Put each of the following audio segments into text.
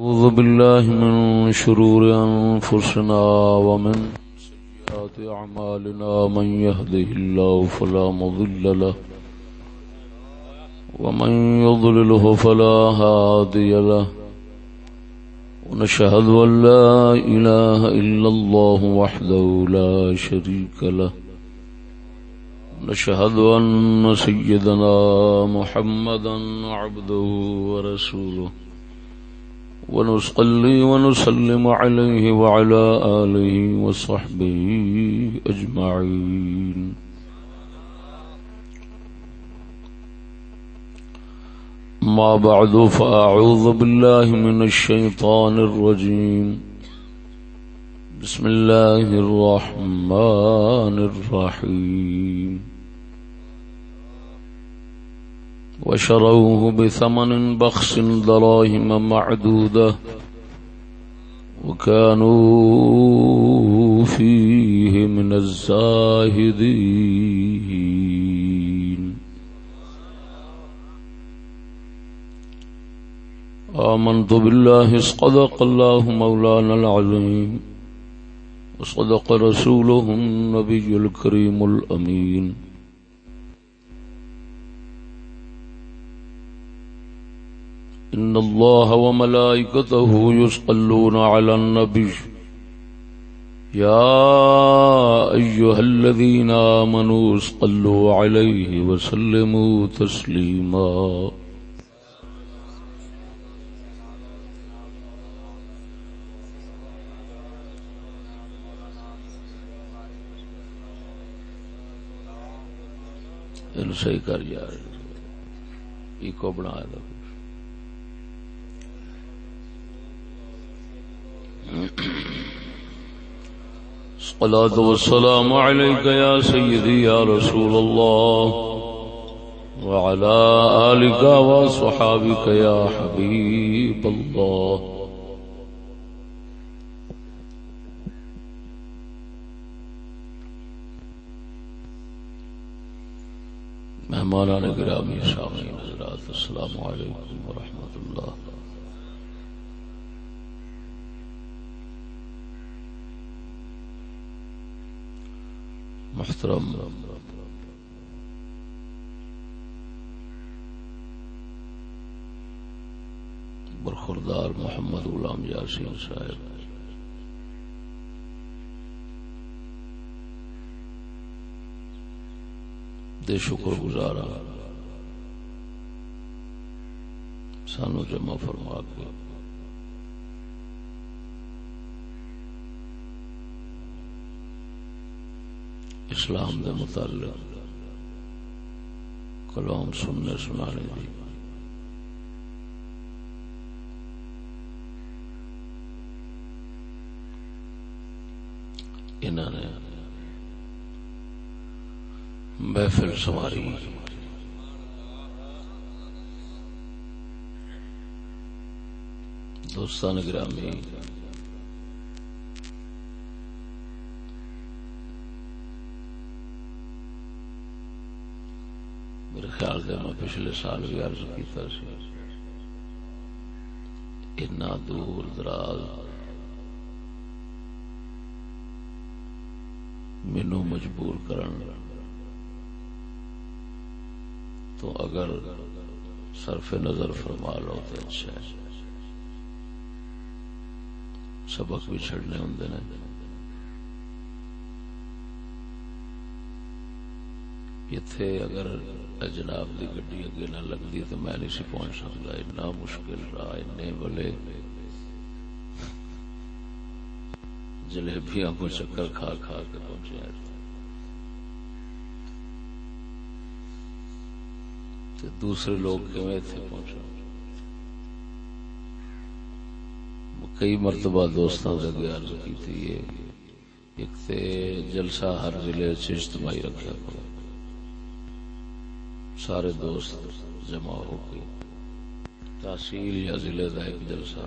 أعوذ بالله من شرور أنفسنا ومن سيئات أعمالنا من يهده الله فلا مضل له ومن يضلله فلا هادي له ونشهد أن لا إله إلا الله وحده لا شريك له نشهد أن سيدنا محمدا عبده ورسوله ونصلي ونسلم عليه وعلى آله وصحبه أجمعين. ما بعد فأعوذ بالله من الشيطان الرجيم. بسم الله الرحمن الرحيم. وشروه بثمن بخس دراهم معدودة وكانوا فيه من الزاهدين. آمنت بالله اسقدق الله مولانا العظيم وصدق رسوله النبي الكريم الأمين. إن الله وملائكته يسقلون على النبي. يا أيها الذين آمنوا اسقلوا عليه وسلموا تسليما. ان صحیح کر یار، ایکو بنا دو۔ الصلاة والسلام عليك يا سيدي يا رسول الله وعلى آلك وصحابك يا حبيب الله. مہمانان گرامی سامعین حضرات، السلام علیکم ورحمۃ اللہ محترم۔ برخوردار محمد غلام یاسین صاحب۔ دے شکر گزارا سانو جمع فرما کے اسلام دے متعلق کلام سننے سنانے دی۔ انہوں نے محفل سواری دوستان گرامی خیال سے میں پچھلے سال بھی عرض کیتا سی۔ اتنا دور دراز۔ مینو مجبور کرن۔ تو اگر صرف نظر فرما لو تو اچھا سبق بھی چھڑنے ہوں نے۔ اتنے اگر جناب دی گڈی اگے نہ لگتی تو میں نہیں سی پہنچ سکتا اتنا مشکل رہا این بلے جلیبیاں کو چکر کھا کھا کے پہنچے تے دوسرے لوگ کیویں اتنے پہنچا کئی مرتبہ دوستوں سے اگے عرض کی تھی ایک تے جلسہ ہر ضلع چ اجتماعی رکھا کرو سارے دوست جمع ہو کے تحصیل یا ضلع کا ایک جلسہ۔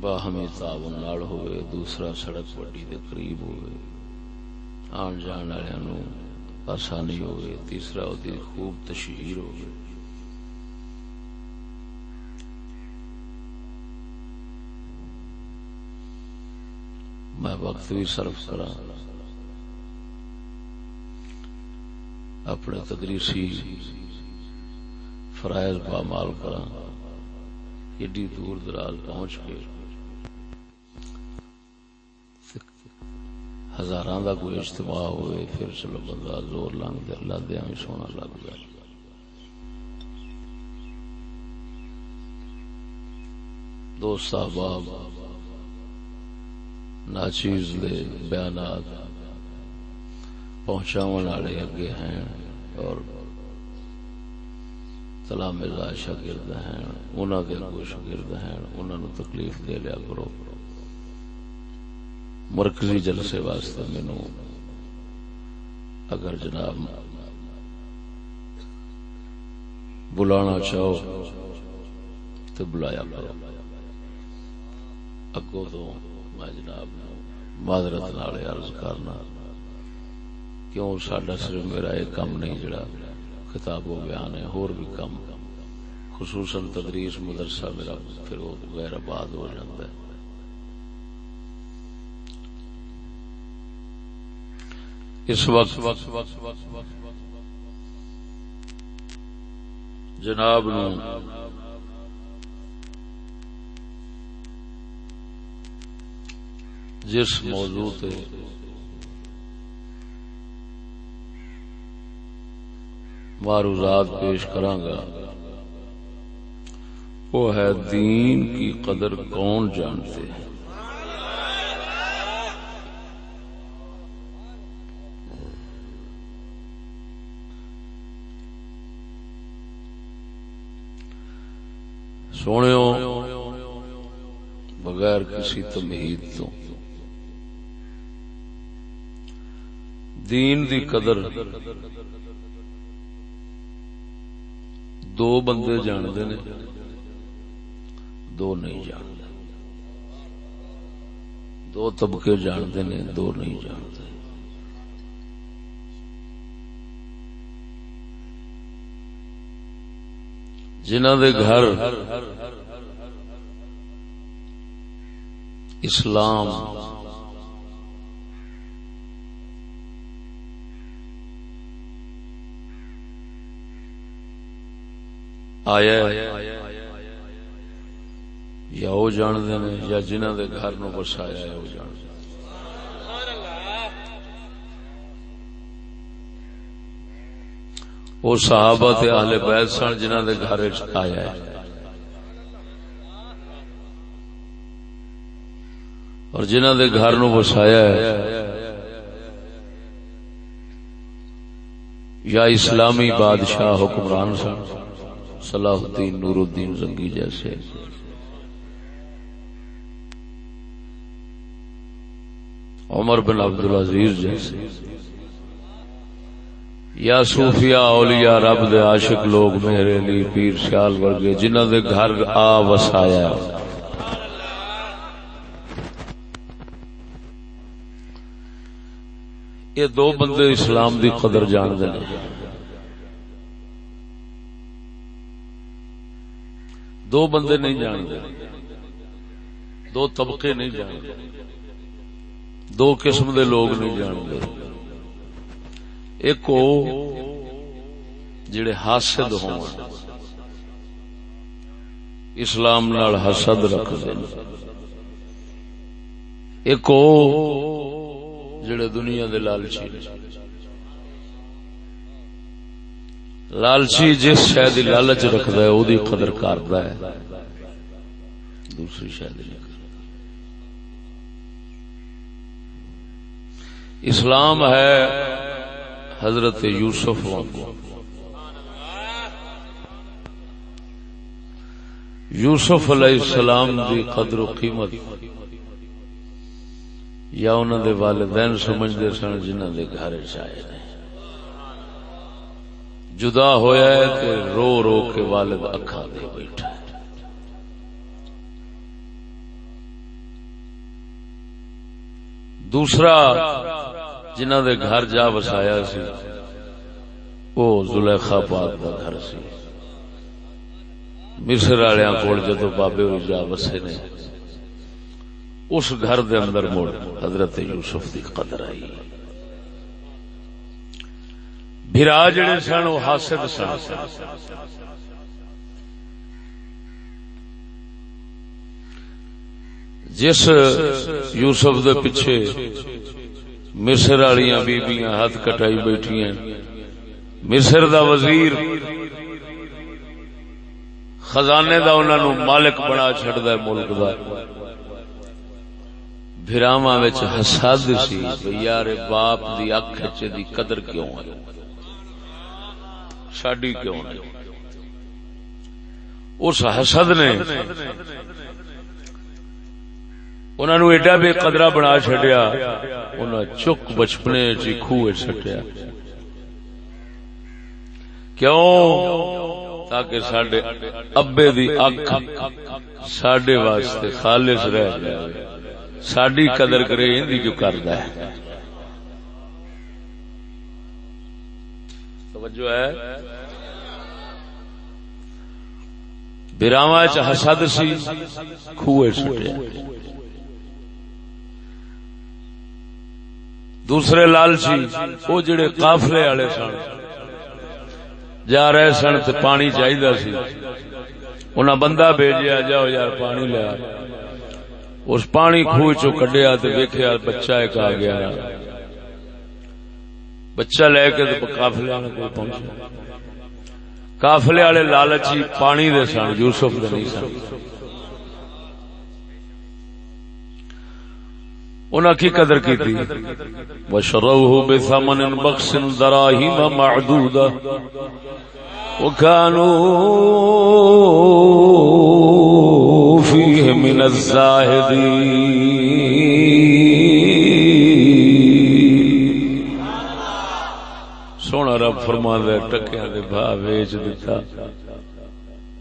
باہمی تعاون ہوئے، دوسرا سڑک وڈی دے قریب ہوئے۔ آن جان والے آسانی ہوئے۔ تیسرا وہ خوب تشہیر ہوئے۔ میں وقت بھی صرف کرا اپنے تدریسی فرائض بامال کرا ایڈی دور دراز پہنچ کے ہزار کا کوئی اجتماع ہوئے، پھر چلو بندہ زور لنگ دے اللہ دیا بھی سونا لگ گیا۔ دوست احباب ناچیز دے بیانات۔ پہنچاون والے اگے ہیں اور تلا تلامزہ شاگرد ہیں، انہاں دے کوئی شاگرد ہیں، انہاں نو تکلیف دے لیا کرو۔ مرکزی جلسے واسطے مینو اگر جناب بلانا چاہو تو بلایا کرو۔ اگو تو میں جناب معذرت نال عرض کرنا۔ کیوں ساڈا صرف میرا ایک کام نہیں، جڑا کتاب و بیان ہے اور بھی کم۔ خصوصاً تدریس مدرسہ میرا پھر وہ غیر آباد ہو جاتا ہے۔ اس وقت جناب نو جس موضوع تے معروضات پیش کرانگا وہ ہے دین کی قدر کون جانتے ہیں؟ سونے بغیر کسی تمہید تو۔ دین دی قدر دو بندے جانتے نے، دو نہیں جانتے۔ دو طبقے جانتے نے، دو نہیں جانتے۔ جنہ دے گھر اسلام آیا یا وہ جانتے ہیں یا جنہ دے گھر نو بسایا ہے وہ جانتے وہ صحابہ تے اہل بیت سن جنہ دے گھر آیا ہے۔ اور جنہ دے گھر نو بسایا ہے۔ یا اسلامی بادشاہ حکمران سن۔ صلاح الدین نور الدین زنگی جیسے۔ عمر بن عبد العزیز جیسے۔ یا صوفیاء اولیاء رب دے عاشق لوگ میرے لی پیر سیال ورگے جنہ دے گھر آ وسایا۔ یہ دو بندے اسلام دی قدر جان دے دو بندے نہیں جانتے، دو طبقے نہیں جانتے، دو قسم دے لوگ نہیں جانتے۔ ایک جڑے حاسد ہوں اسلام نال حسد رکھ دیں ایک جڑے دنیا دے لالچی۔ لالچی جس شاید لالچ رکھد ہے وہ قدر کرد ہے۔ دوسری شاید اسلام ہے حضرت یوسف یوسف علیہ السلام دی قدر و قیمت یا انہوں دے والدین سمجھتے سن جنہ دے گھر چائے جدا ہویا ہے کہ رو رو کے والد اکھا دے بیٹھا دوسرا جنہ دے گھر جا وسایا سی وہ زلیخا پاک کا گھر سی۔ مصر والے کول جدو بابے جا وسے نے، اس گھر دے اندر مڑ حضرت یوسف دی قدر آئی۔ برا جڑے سن وہ حاسد سن۔ جس یوسف دے پیچھے مصر والیاں بیبیاں ہاتھ کٹائی بیٹھی مصر دا وزیر خزانے دا انہوں نے مالک بنا چڈ ہے ملک دا۔ براوا حسد سی یار باپ دی اکھ چ دی قدر کیوں ہے؟ ساڈی کیوں ہے اس حسد نے انہوں نے ایڈا بے قدرا بنا چڈیا انہیں چک بچپنے چی خوہ چٹیا کیوں؟ تاکہ سڈے ابے دی اک سڈے واسطے خالص رہ جائے۔ ساری قدر کرے اندی کیوں کرتا ہے۔ توجہ ہے۔ براوا چسد سی خوہ سٹیا دوسرے لالچی وہ جڑے قافلے والے سن۔ جا رہے سن تو پانی چاہیے سی۔ انہیں بندہ بھیجیا، جاؤ یار، پانی لیا اس پانی خوہ چو کڈیا تو ویکیا بچہ ایک آ گیا۔ بچہ لے کے کافلے والے کو پہنچا کافلے والے لالچی پانی دے سن، یوسف دے نہیں سن۔ انہاں کی قدر کی تھی وشروه بثمن بخس دراهم معدوده وكانوا فيه من الزاهدين۔ فرما دے ٹکیا دے بھا ویچ دیتا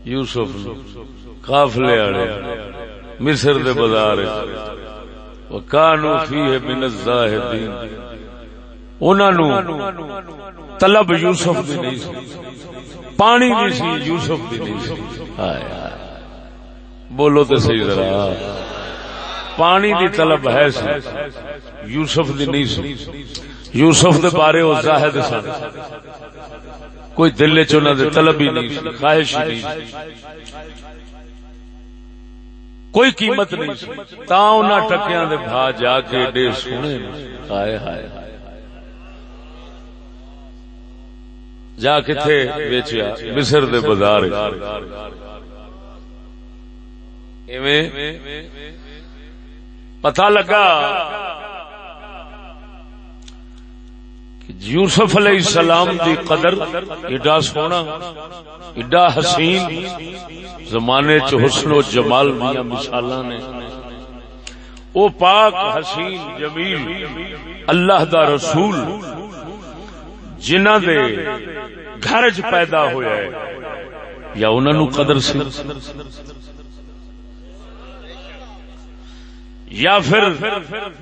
یوسف قافلے والے مصر دے بازار وکانو فیہ من الزاہدین انہوں طلب یوسف دی نہیں سی۔ پانی نہیں سی یوسف دی نہیں سی۔ آئے بولو تو صحیح ذرا۔ پانی دی طلب ہے سی۔ یوسف دی نہیں سی۔ یوسف دے بارے وہ زاہد سن۔ کوئی دل چنا دے طلب ہی نہیں سی خواہش ہی نہیں سی۔ کوئی قیمت نہیں تا انہاں ٹکیاں دے بھا جا کے ڈے سونے ہائے ہائے جا کتھے بیچیا مصر دے بازار ایویں پتہ لگا یوسف علیہ السلام دی قدر ایڈا سونا، ایڈا حسین زمانے چ حسن و جمال دیا مثال نے۔ او پاک حسین جمیل اللہ دا رسول جنہ دے گھر چ پیدا ہویا ہے، یا انہوں نے قدر سی؟ یا پھر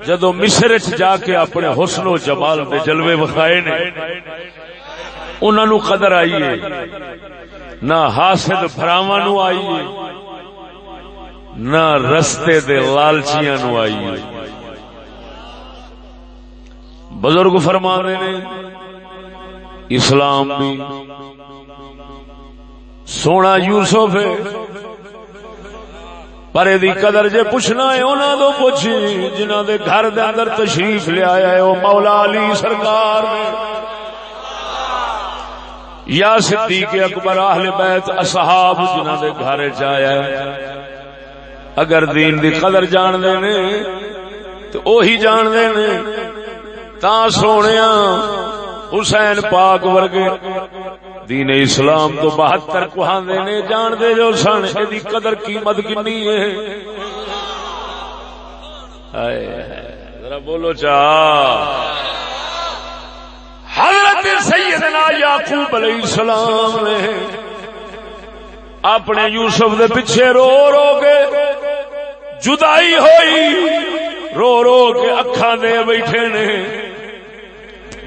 جدو مصر چ جا کے اپنے حسن و جمال دے جلوے وکھائے نے انہوں نے قدر آئی ہے۔ نہ حاسد براوا نو آئی ہے، نہ رستے دے لالچیاں نو آئی ہے۔ بزرگ فرما رہے نے، اسلام بھی سونا یوسف ہے۔ پر یہ قدر جے پوچھنا ہے انہوں تو پوچھ جنہ دے گھر دے اندر تشریف لے آیا ہے وہ مولا علی سرکار نے یا صدیق اکبر اہل بیت، اصحاب جنہ دے گھر چایا ہے۔ اگر دین دی قدر جان دے نے، تو اوہی جان دے نے۔ تا سونیاں حسین پاک ورگے دین اسلام تو بہتر کوہاندے نے جان دے جو سن ایدی قدر قیمت کنی ہے؟ ذرا بولو چا۔ حضرت سیدنا یعقوب علیہ السلام نے اپنے یوسف دے پیچھے رو رو کے جدائی ہوئی، رو رو کے اکھاں دے بیٹھے نے۔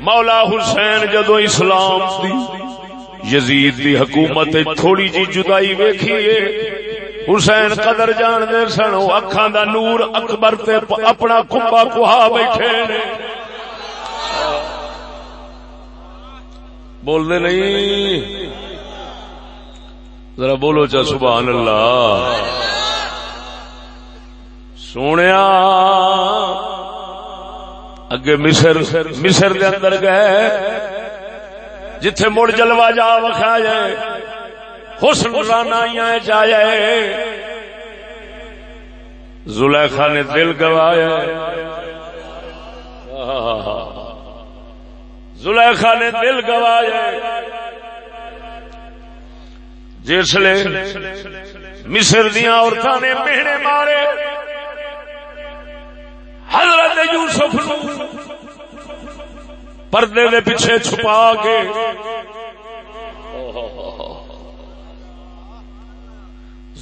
مولا حسین جدو اسلام دی، یزید دی حکومت تھوڑی جی جدائی ویکھیے حسین قدر جان دے سن اکھاں دا نور اکبر تے اپنا کمبا کہا بیٹھے نے بول دے نہیں۔ ذرا بولو چا سبحان اللہ۔ سونے اگے مصر مصر دے اندر گئے۔ جتھے مڑ جلوا جا وکھا جائے۔ حسن رانا جائے۔ زلیخا نے دل گوایا۔ زلیخا نے دل گوایا۔ جسے مصر دیا عورتوں نے مہنے مارے۔ حضرت یوسف پردے دے پیچھے چھپا کے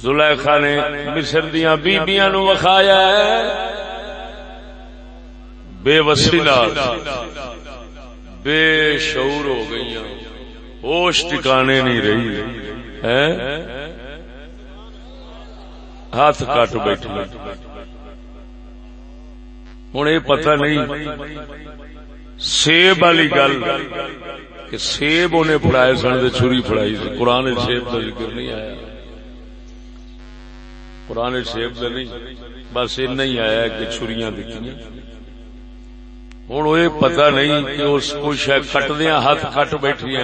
زلیخا نے مصر دیا بیبیاں نو وکھایا بے وسی بے شعور ہو گئی ہوش ٹکانے نہیں رہی۔ ہاتھ کٹ بیٹھ ہوں یہ پتہ نہیں سیب والی گل کہ سیب انہیں پڑھائے سن چھری پڑائی قرآن سیب کا ذکر نہیں آیا قرآن شیب کا نہیں بس ہی آیا کہ چھری دکھی ہوں یہ پتا نہیں کہ اس کو شاید کٹدیا ہاتھ کٹ بیٹھی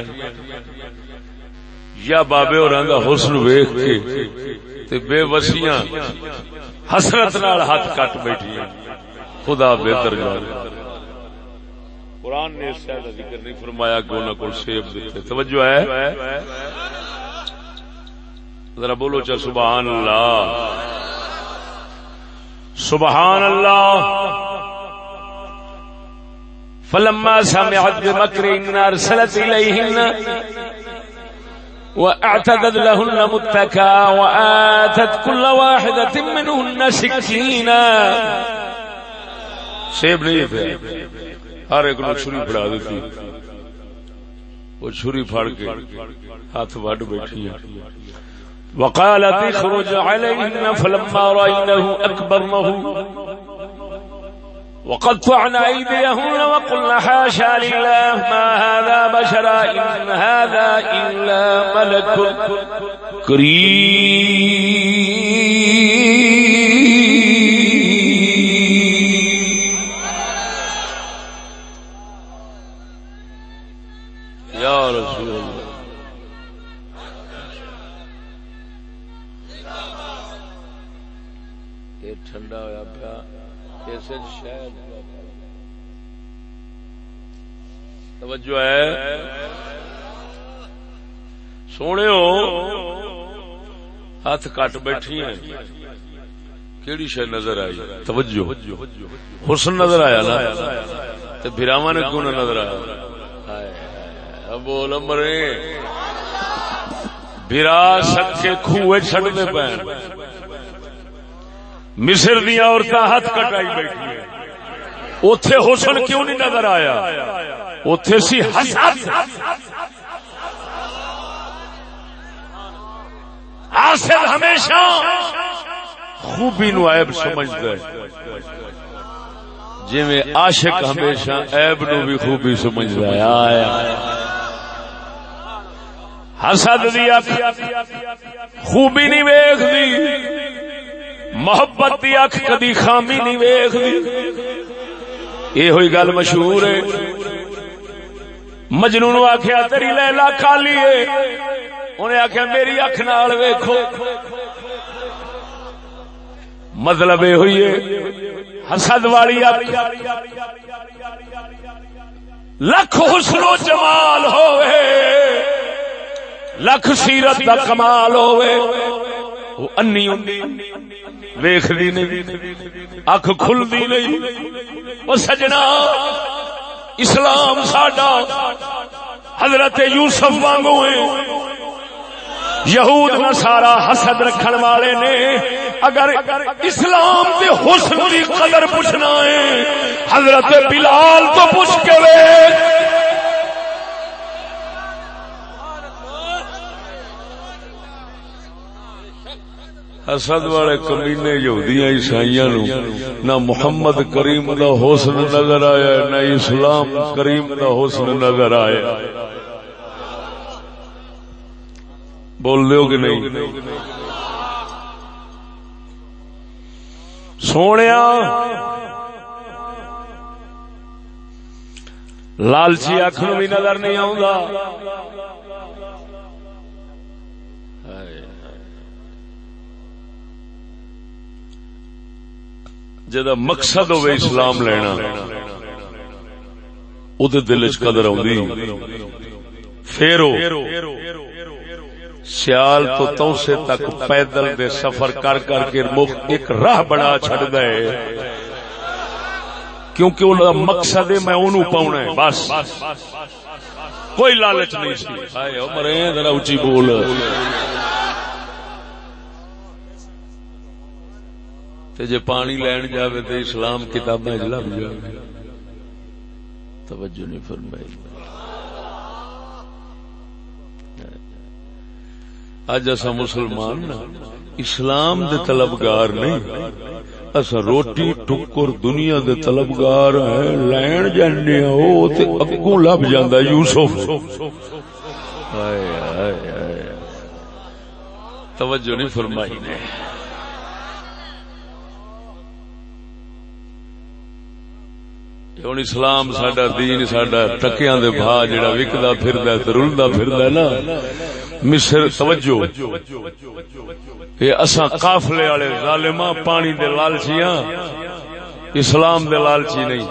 یا بابے اور حسن ویخ کے بے وسیاں حسرت نال ہاتھ کٹ بیٹھی خدا بہتر جان قرآن نے اس کا ذکر نہیں فرمایا کہ انہوں کو سیب دیتے۔ توجہ ہے؟ ذرا بولو چا سبحان اللہ۔ سبحان اللہ۔ فلما سمعت بمكرهن ارسلت اليهن واعتدت لهن متكا واتت كل واحدة منهن سكينا. سیب نہیں تھے۔ ہر ایک نو چھری پڑا دیتی۔ وہ چھری پھاڑ کے ہاتھ وڈ بیٹھی وقالت اخرج عليهن فلما رأينه أكبرنه وقطعن أيديهن وقلن حاشا لله ما هذا بشرا إن هذا إلا ملك كريم توجہ ہے۔ سونے ہاتھ کٹ بیٹھی ہیں۔ کیڑی شہ نظر آئی؟ توجہ۔ حسن نظر آیا نا۔ تو براوا نے کیوں نہ نظر آیا؟ بول مرے برا سک کے خوہ چڈنے پے مصر دیا عورتیں ہاتھ کٹائی بیٹھی اتے حسن کیوں نہیں نظر آیا؟ اتے سی حسد۔ حاصل ہمیشہ۔ خوبی نو عیب سمجھتا ہے جی میں عاشق ہمیشہ عیب نو بھی خوبی سمجھتا ہے آیا۔ حسد دی اکھ خوبی نہیں ویخ دی محبت دی اکھ کدی خامی نہیں ویخ یہ ہوئی گل مشہور ہے۔ مجنو نو آخیا تیری لیلا کالی ہے۔ انہیں آخیا میری اکھ نال ویکھو۔ مطلب یہ ہوئی ہے، حسد والی لکھ حسن و جمال ہوئے۔ لکھ سیرت دا کمال ہوئے۔ وہ انی ویختی نہیں۔ اک کھلتی نہیں۔ وہ سجنا۔ اسلام ساڈا حضرت یوسف وانگو یہود نہ سارا حسد رکھن والے نے اگر اسلام کے حسن کی قدر پوچھنا ہے، حضرت بلال تو پوچھ کے حسد والے کمینے یہودیاں عیسائیاں نو نہ محمد کریم دا حسن نظر آیا، نہ اسلام کریم دا حسن نظر آیا۔ بول دیو کہ نہیں؟ سونے لالچی اکھ بھی نظر نہیں جدا مقصد ہوئے اسلام لینا دل چ قدر پھر سیال تو توسے تک پیدل دے سفر کر کر کے ایک راہ بنا چڈ دے کیونکہ ان مقصد میں انہوں پاؤنا ہے، بس۔ کوئی لالچ نہیں۔ سی مرے ذرا اچھی بول۔ جے پانی لین جاوے تو اسلام کتابیں لب جائے توجہ نہیں فرمائی۔ اج اصا مسلمان اسلام دے طلبگار نہیں۔ اصا روٹی ٹکر دنیا دے طلبگار ہیں، لین جانے وہ اگوں لب جانا یوسف۔ توجہ نہیں فرمائی۔ نے ہوں اسلام سڈا دین سڈا ٹکیا دے بھا جڑا وکدا پھردا رلدا پھردا نا مصر توجہ یہ اساں قافلے والے ظالماں پانی دے لالچیاں اسلام دے لالچی نہیں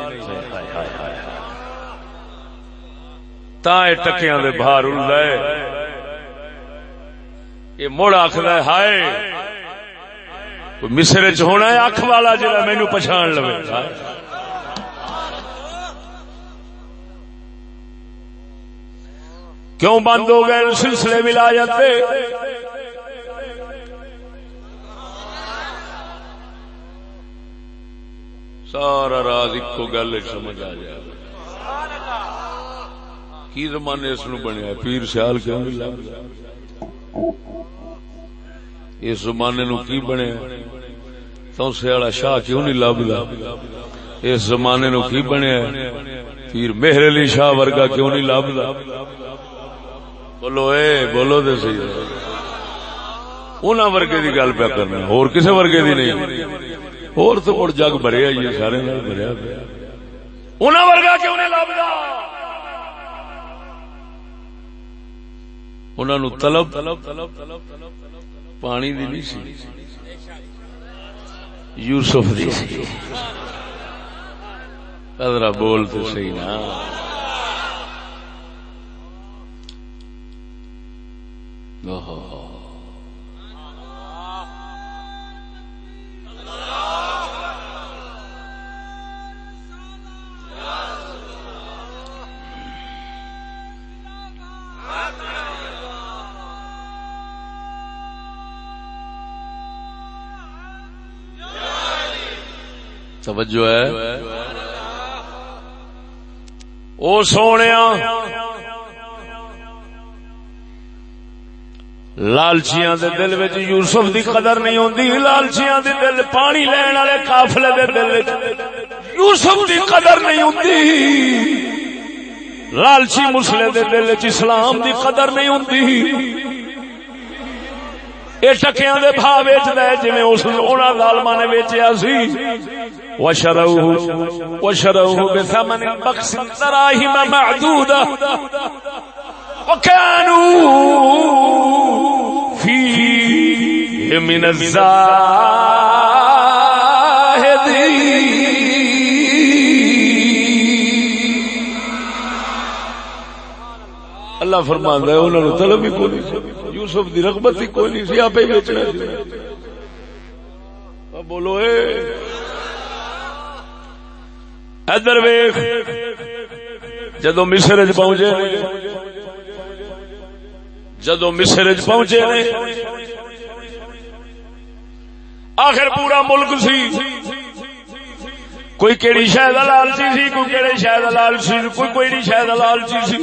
تا ٹکیاں دے باہر اڑدا ہے یہ مڑ آخر ہے ہائے مصر چ ہونا ہے اکھ والا جڑا مینو پچھان لو کیوں بند ہو گئے سلسلے ملا جاتے سارا راز ایک گل سمجھ آ جائے۔ کی زمانے اس بنیا؟ پیر سیال کیوں اس زمانے نو کی بنیا؟ توسے والا شاہ کیوں نہیں لبدا اس زمانے نو کی بنیا؟ پیر مہر علی شاہ ورگا کیوں نہیں لبدا بولو، اے، بولو دے سی انہاں ورگے دی گل پیا کرنا اور کسے ورگے دی نہیں۔ اور تو مڑ جگ بھرے آئی سارے نال بھریا پیا۔ انہاں ورگا کیوں نہیں لبدا؟ انہاں نو طلب، پانی دی نہیں سی۔ یوسف دی سی۔ ذرا بول تو صحیح نا۔ توجہ ہے۔ او سونے لالچیاں دے دل وچ یوسف دی قدر نہیں ہوندی، لالچیاں دے دل پانی لین والے قافلے دے دل وچ یوسف دی قدر نہیں ہوندی۔ لالچی مسلے دے دل وچ اسلام دی قدر نہیں ہوندی۔ یہ ٹکیا دے بھا ویچد جی اس ظالما نے ویچیا سی۔ وشروه وشروه بثمن بخس دراهم معدودة۔ وكانوا من اللہ فرمان ہے انہوں نے طلب ہی کوئی نہیں یوسف دی رغبت ہی کوئی نہیں سی آپ ہی بیچنا بولو اے۔ ادھر ویخ جدو مصر چ پہنچے جدو مصر چ پہنچے آخر پورا ملک سی۔ کوئی کیڑی شاید لالچی سی، کوئی کیڑے شاید لالچی کوئی کوئی شاید لالچی سی۔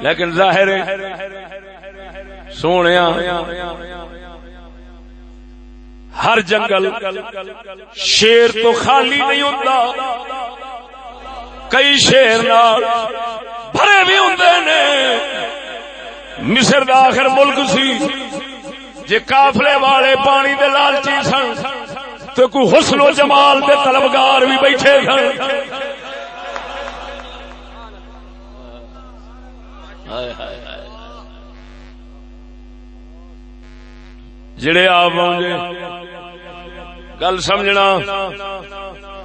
لیکن ظاہر سونے ہر جنگل شیر تو خالی نہیں ہوتا کئی شیر بھرے بھی ہوں نے۔ مصر دا آخر ملک سی۔ جے کافلے والے پانی دے لالچی سن تو کوئی حسن و جمال دے طلبگار بھی بیٹھے سن۔ جڑے آپ گل سمجھنا۔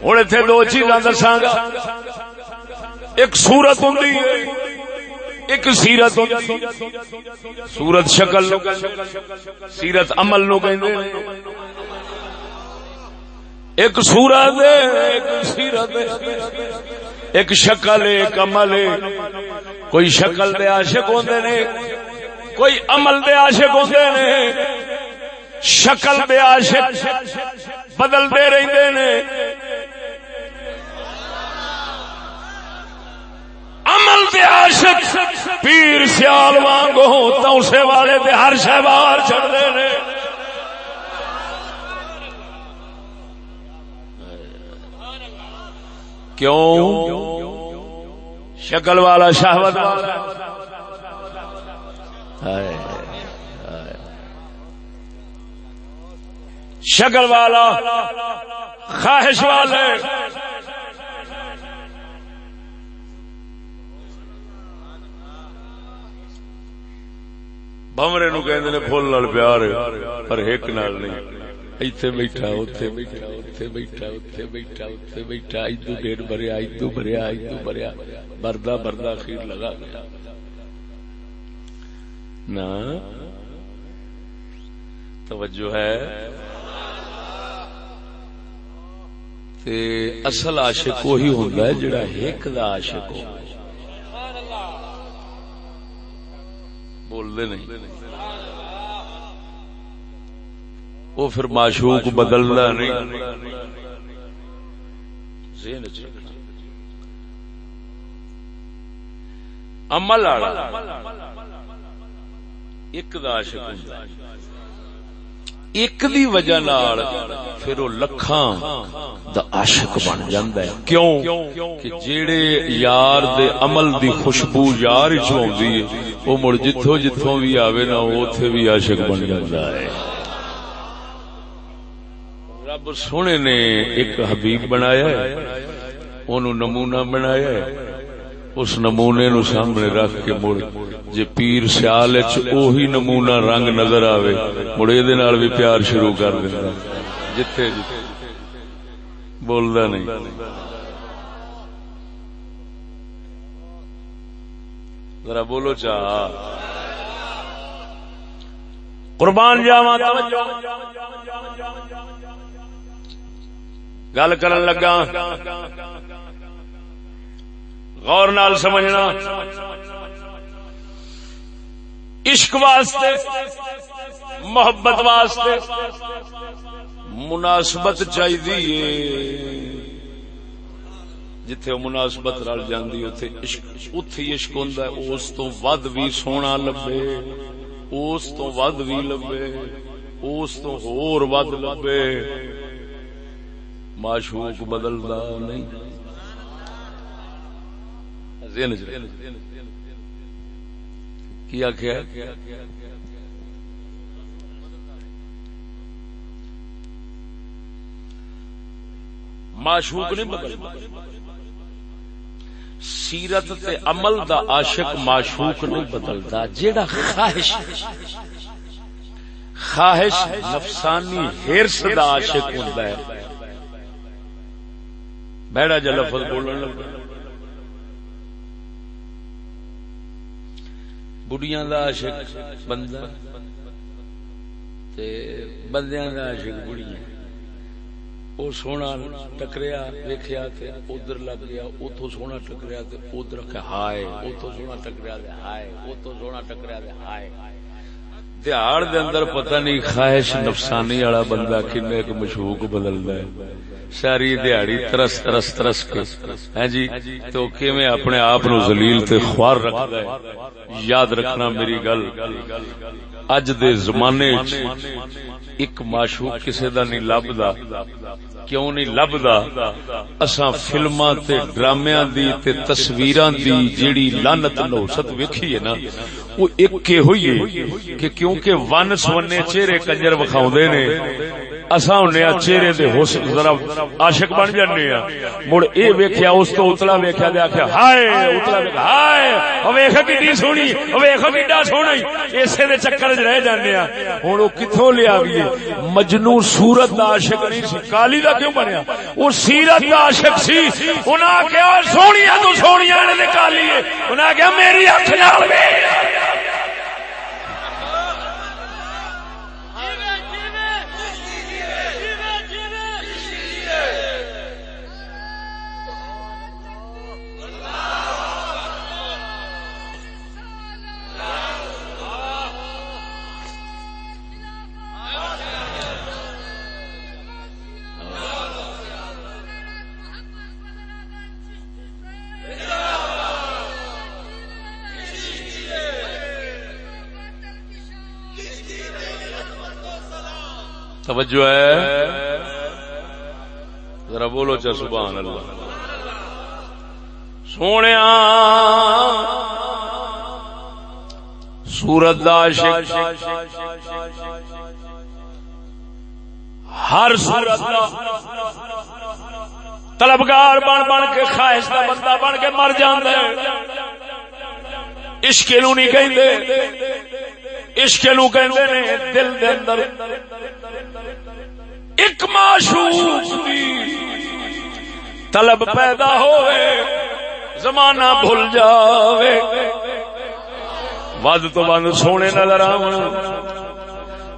ہوں اتنے دو چیزاں دساگا ایک سورت ہوں ایک سیرت سورت شکل سیرت عمل نو کہ ایک سورت ایک سیرت ایک شکل، ایک عمل کوئی شکل دے عاشق ہوندے نے، کوئی عمل دے عاشق ہوندے نے۔ شکل دے عاشق بدلتے رہندے نے۔ عمل دے عاشق، پیر سیال وانگو توسے والے دے ہر شہبار چڑھ دے نے۔ کیوں؟ شکل والا شہوت شکل والا خواہش والے۔ بمرے نو کہ فل نال پیار پر ایک نال نہیں۔ ایتھے بیٹھا، اوتھے بیٹھا اوتھے بیٹھا اوتھے بیٹھا اوتھے بیٹھا ادو ڈیڑھ بھریا ادو بھریا ادو بھریا بردا بردا خیر لگا گیا۔ نہ توجہ ہے۔ تے اصل عاشق وہی ہوندا ہے جڑا ایک دا عاشق ہو۔ بولتے نہیں۔ وہ پھر معشوق بدلنا نہیں۔ عمل ایک ایک دی وجہ نال پھر وہ لکھاں دا عاشق بن جاندا ہے کیوں کہ جیڑے یار دے عمل دی خوشبو یار وچ ہوندی ہے او مڑ جتھوں جتھوں بھی آوے نا اوتھے بھی عاشق بن جاندا ہے رب سونے نے ایک حبیب بنایا ہے انہوں نمونہ بنایا ہے اس نمونے نو سامنے رکھ کے مڑ۔ جے پیر سیال اوہی نمونہ رنگ نظر آوے، مڑ یہ نال بھی پیار شروع کر دینا۔ جتھے جتھے بولدا نہیں۔ ذرا بولو چاہ قربان جاواں۔ توجہ گل کرن لگا۔ غور نال سمجھنا۔ عشق واسطے، محبت واسطے مناسبت چاہیے جتھے مناسبت رل جاندی، اوتھے عشق اوتھے عشق ہوندا ہے، اس تو ود بھی سونا لبے۔ اس تو ود بھی لبے۔ اس تو ہور ود لبے۔ معشوق بدلدا نہیں۔ کیا کیا معشوق نہیں بدل سیرت تے عمل دا عاشق معشوق نہیں بدلدا جیڑا خواہش خواہش نفسانی ہرس دا عاشق ہوندا ہے۔ بہڑا جا لفظ بولن لگا۔ بڑھیاں دا عاشق بندہ تے بندیاں دا عاشق بڑھیاں او سونا ٹکریا ویکھیا تے ادھر لگ گیا اوتھوں سونا ٹکریا تے ادھر کہ ہائے اوتھوں سونا ٹکریا تے ہائے اوتھوں سونا ٹکریا تے ہائے دیہڑ دے اندر پتہ نہیں خواہش نفسانی والا بندہ کنے ایک مشوق بدلدا ہے ساری دیہڑی ترس ترس ترس کے۔ ہے جی تو کیویں اپنے آپ نو ذلیل تے خوار رکھدا ہے؟ یاد رکھنا میری گل۔ اج دے زمانے وچ ایک معشوق کسے دا نہیں لبدا۔ کیوں نہیں لبدا؟ اساں فلماں تے ڈرامیاں دی تے تصویراں دی جیڑی لعنت نوست ویکھی ہے نا، وہ ایک کے ہوئی ہے کہ کیونکہ ون سونے چہرے کنجر وکھاوندے نے۔ اساں ہونے چہرے دے حسن ذرا عاشق بن جانے ہاں مڑ اے ویکھیا اس تو اتلا ویکھیا تے آکھیا، ہائے، اتلا ویکھیا، ہائے، او ویکھ کڈی سونی، او ویکھ کڈا سونا اسے دے چکر وچ رہ جانے ہاں ہن او کتھوں لیا وی مجنوں صورت دا عاشق نہیں سی، کالی دا کیوں بنیا؟ او سیرت دا عاشق سی۔ انہاں کہیا سونیا تو سونیا نے کالی ہے۔ انہاں کہیا میری اکھ نال ویکھ۔ توجہ ہے؟ ذرا بولو چا سبحان اللہ۔ سونے سورت عاشق ہر سورت طلبگار بن بن کے خواہش کا بندہ بن کے مر جانا عشق نو نہیں کہ عشق نو کہ دل دے اندر۔ ایک معشوق دی طلب پیدا ہوئے، زمانہ بھول جاوے۔ ود تو بند سونے نظر آن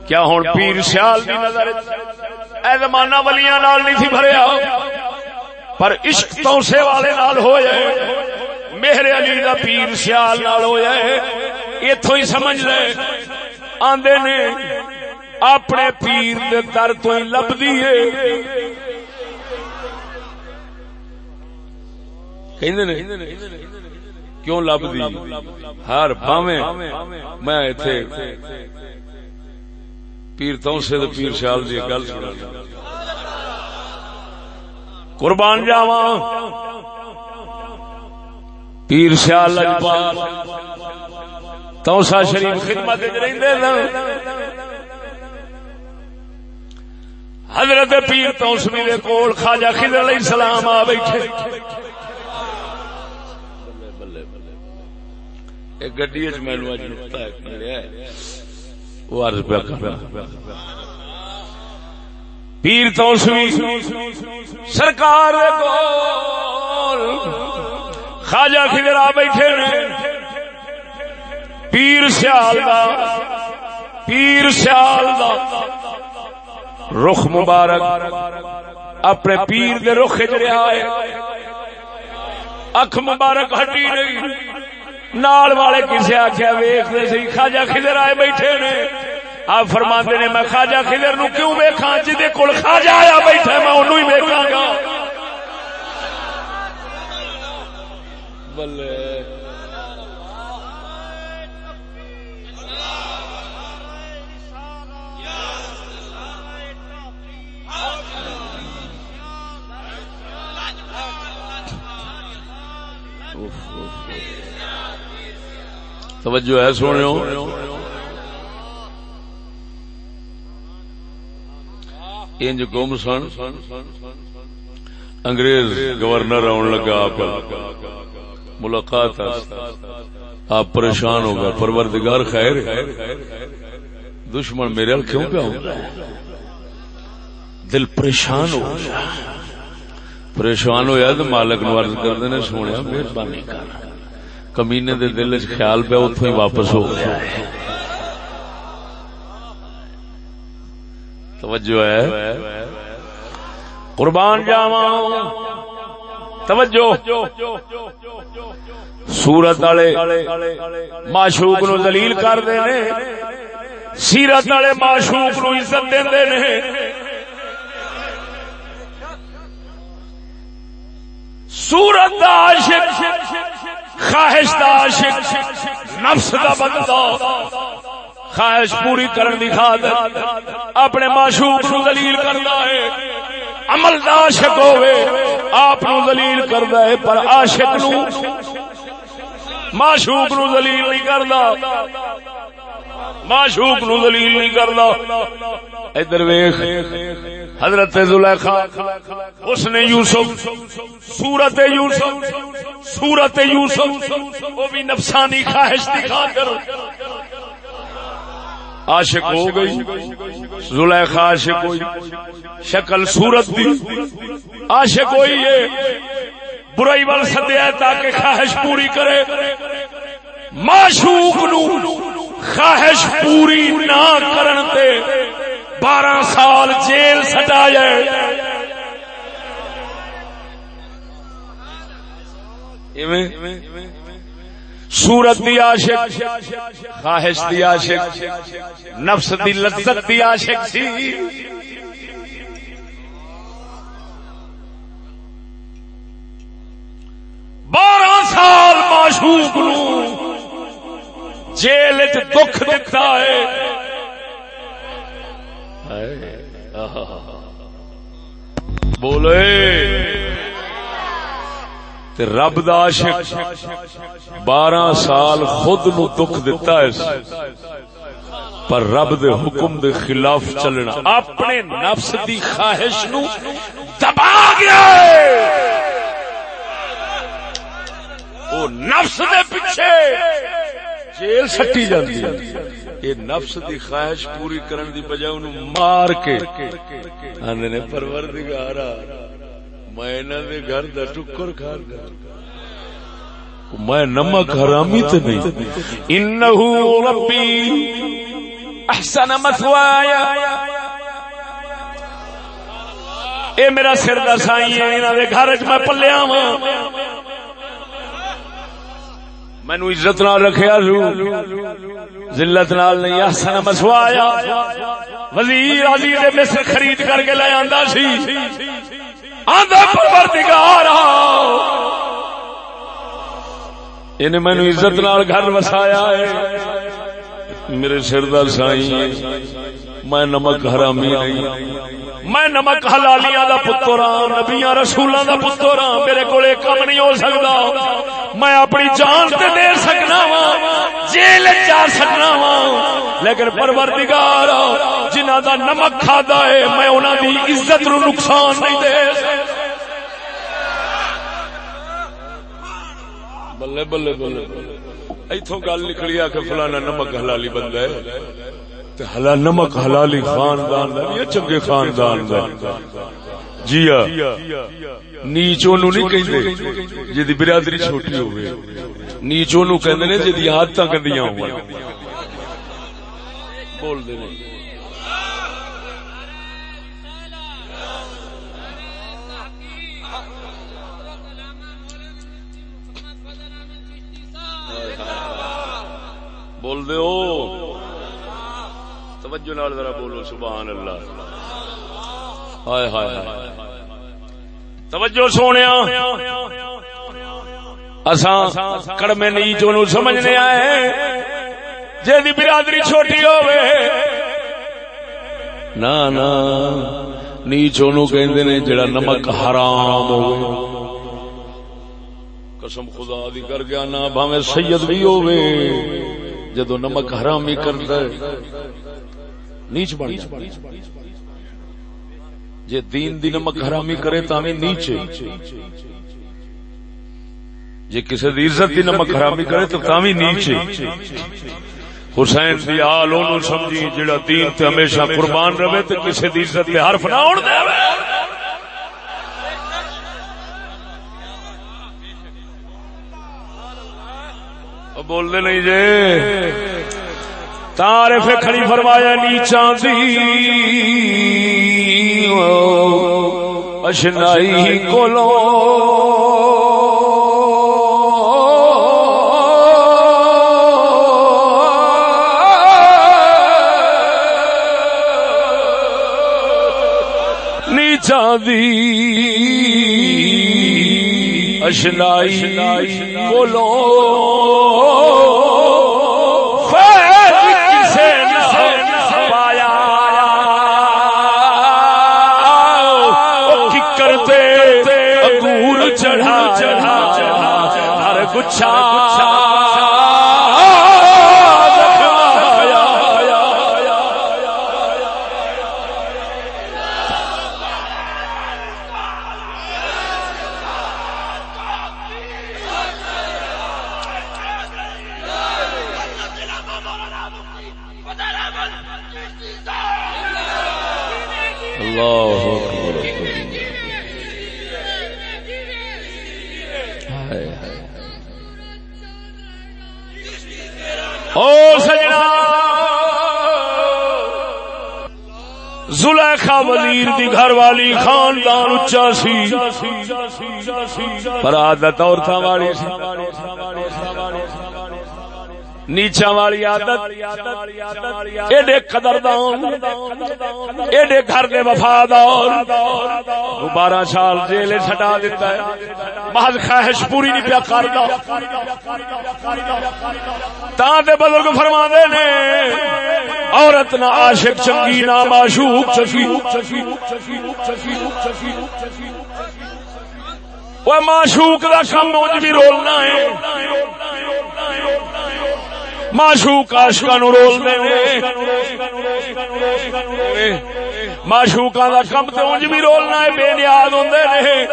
کیا ہوں پیر سیال دی نظر؟ اے زمانہ ولیاں نال نہیں تھی بھریا۔ پر عشق توسے والے نال ہو جائے میرے علی دا پیر سیال نال ہو جائے اتو ہی سمجھ لے۔ آندے نے اپنے پیر دے در تو ہی لب دیے۔ کیوں لب دی؟ ہر باویں میں ایتھے پیر تو سے پیر سیال دی گل سنا۔ قربان جاواں۔ پیر سیال توسا شریف خدمت رہندے حضرت پیر توسمی دے کول خواجہ خضر علیہ السلام آ بیٹھے۔ گڈی مینو اج نقطہ وہ عرض پہ پیر توسمی سرکار خواجہ خضر آ بیٹھے۔ پیر سیال دا، پیر سیال دا۔ رخ مبارک، اپنے پیر دے رخ چڑیا ہے۔ اکھ مبارک ہٹی نہیں۔ نال والے کسے آخیا ویخ سی خاجا خدر آئے بیٹھے نے۔ آپ فرما نے، میں خاجا خدر نو کیوں ویکھا جی کول خاجا آیا بیٹھا میں انہوں ہی ویکھاں گا۔ بلے۔ توجہ ہے سونے انج گم سن۔ انگریز گورنر آن لگا آپ۔ ملاقات آپ پریشان ہو گئے۔ پروردگار خیر۔ دشمن میرے کیوں پہ ہوں دل پریشان ہو پریشان ہوا تو مالک نو عرض کر دینے سونے مہربانی کر۔ کمینے دے دل چ خیال پہ اتو ہی واپس ہو گیا توجہ ہے۔ قربان جاوا توجہ۔ سورت والے معشوق نو دلیل کر دے سیرت والے معشوق نو عزت دے صورت دا عاشق، خواہش دا عاشق، نفس دا بندہ۔ خواہش پوری کرن دی خاطر اپنے معشوق نو ذلیل کردا ہے۔ عمل دا عاشق ہوے آپ نو ذلیل کردا ہے، پر عاشق نو معشوق نو ذلیل نہیں کردا۔ معشوق نو ذلیل نہیں کردا۔ ادھر ویکھ، حضرت زلیخا، حسن یوسف، سورت یوسف سورت یوسف، وہ بھی نفسانی خواہش دی خاطر عاشق ہو گئی۔ زلیخا عاشق ہوئی۔ شکل صورت دی۔ عاشق ہوئی ہے۔ برائی وال سدیا تاکہ خواہش پوری کرے۔ معشوق نو خواہش پوری نہ کرن تے بارہ سال جیل سٹایا سورت دی عاشق، خواہش دی عاشق، نفس دی لذت دی عاشق سی۔ بارہ سال معشوق نو جیل دکھ دتا ہے۔ بولے تے رب دا عاشق بارہ سال خود نو دکھ دتا ہے۔ پر رب دے حکم دے خلاف چلنا۔ اپنے نفس دی خواہش نو دبا گیا او نفس دے پیچھے۔ جیل سٹی جاندی ہے۔ یہ نفس دی خواہش پوری کرن دی بجائے انہوں مار کے آندے نے پروردگارا میں انہاں دے گھر دا ٹکر کھا گیا میں نمک حرامی تے نہیں۔ انہو ربی احسن مثوایا۔ اے میرا سر دا سائی ہے انہاں دے گھر وچ میں پلیا ہاں مینو عزت نال رکھیا سو ذلت نال نہیں، احسن مسوایا وزیر عزیز دے مصر خرید کر کے لے آندا سی۔ آندا پروردگار۔ انہیں مینو عزت نال گھر وسایا ہے۔ میرے سر دا سائی میں نمک حرامی نہیں. میں نمک حلالیاں دا پتر ہاں نبیاں رسولاں دا پتر ہاں میرے کولے کم نہیں ہو سکدا۔ میں اپنی جان تے دے سکنا وا جیل جا سکنا وا لیکن پروردگار، جنہاں دا نمک کھادا ہے، میں انہاں دی عزت نو نقصان نہیں دے بلے بلے بلے ایتھوں گل نکلی آ کہ فلانا نمک حلالی بندہ ہے۔ تے حلال نمک حلالی خاندان یا چنگے خاندان دا۔ جی نیچو نو نہیں کہندے جدی برادری چھوٹی ہوئے نیچو نو کہندے نے جدی عادتاں گندیاں ہون بول دے نہیں بول دے او توجہ نال ذرا بولو، سبحان اللہ۔ ہائے ہائے ہائے۔ توجہ سونیا۔ اساں کڑمے نیچوں نو سمجھنے آئے جے دی برادری چھوٹی ہوے نا نا نیچوں نو کہندے نے جڑا نمک حرام ہوے قسم خدا دی کر گیا نا بھاویں سید بھی ہوے جدو نمک حرامی کرتا ہے۔ نیچ بن جے دین دی نمک حرامی کرے تا میں نیچے۔ جے کسی دی عزت دی نمک حرامی کرے تو تا بھی نیچے۔ حسین دی آل اونوں سمجھی جڑا دین تے ہمیشہ قربان رہے تے کسی دی عزت تے حرف نہ اڑ دے۔ بول دے نہیں جے۔ تارف کھڑی فرمایا نیچاں دی۔ اشنائی کولو۔ نیچا دی۔ اشنائی بولو ہر وزیر دی گھر والی خاندان اچا سی۔ پر عادت عورتوں والی سی۔ نیچا والی عادت ایڈے قدردان، ایڈے گھر دے وفادار۔ بارہ سال جیل چھٹا دیتا ہے۔ محض خواہش پوری نہیں پیا کرتا تا دے بزرگ فرما دے نے عورت نہ عاشق چنگی، نہ معشوق چنگی وہ معشوق دا کم اونج بھی رولنا ہے۔ معشوق عاشقاں نو رول دے معشوقاں دا کم تے اونج بھی رولنا ہے، بے نیاز ہوندے نے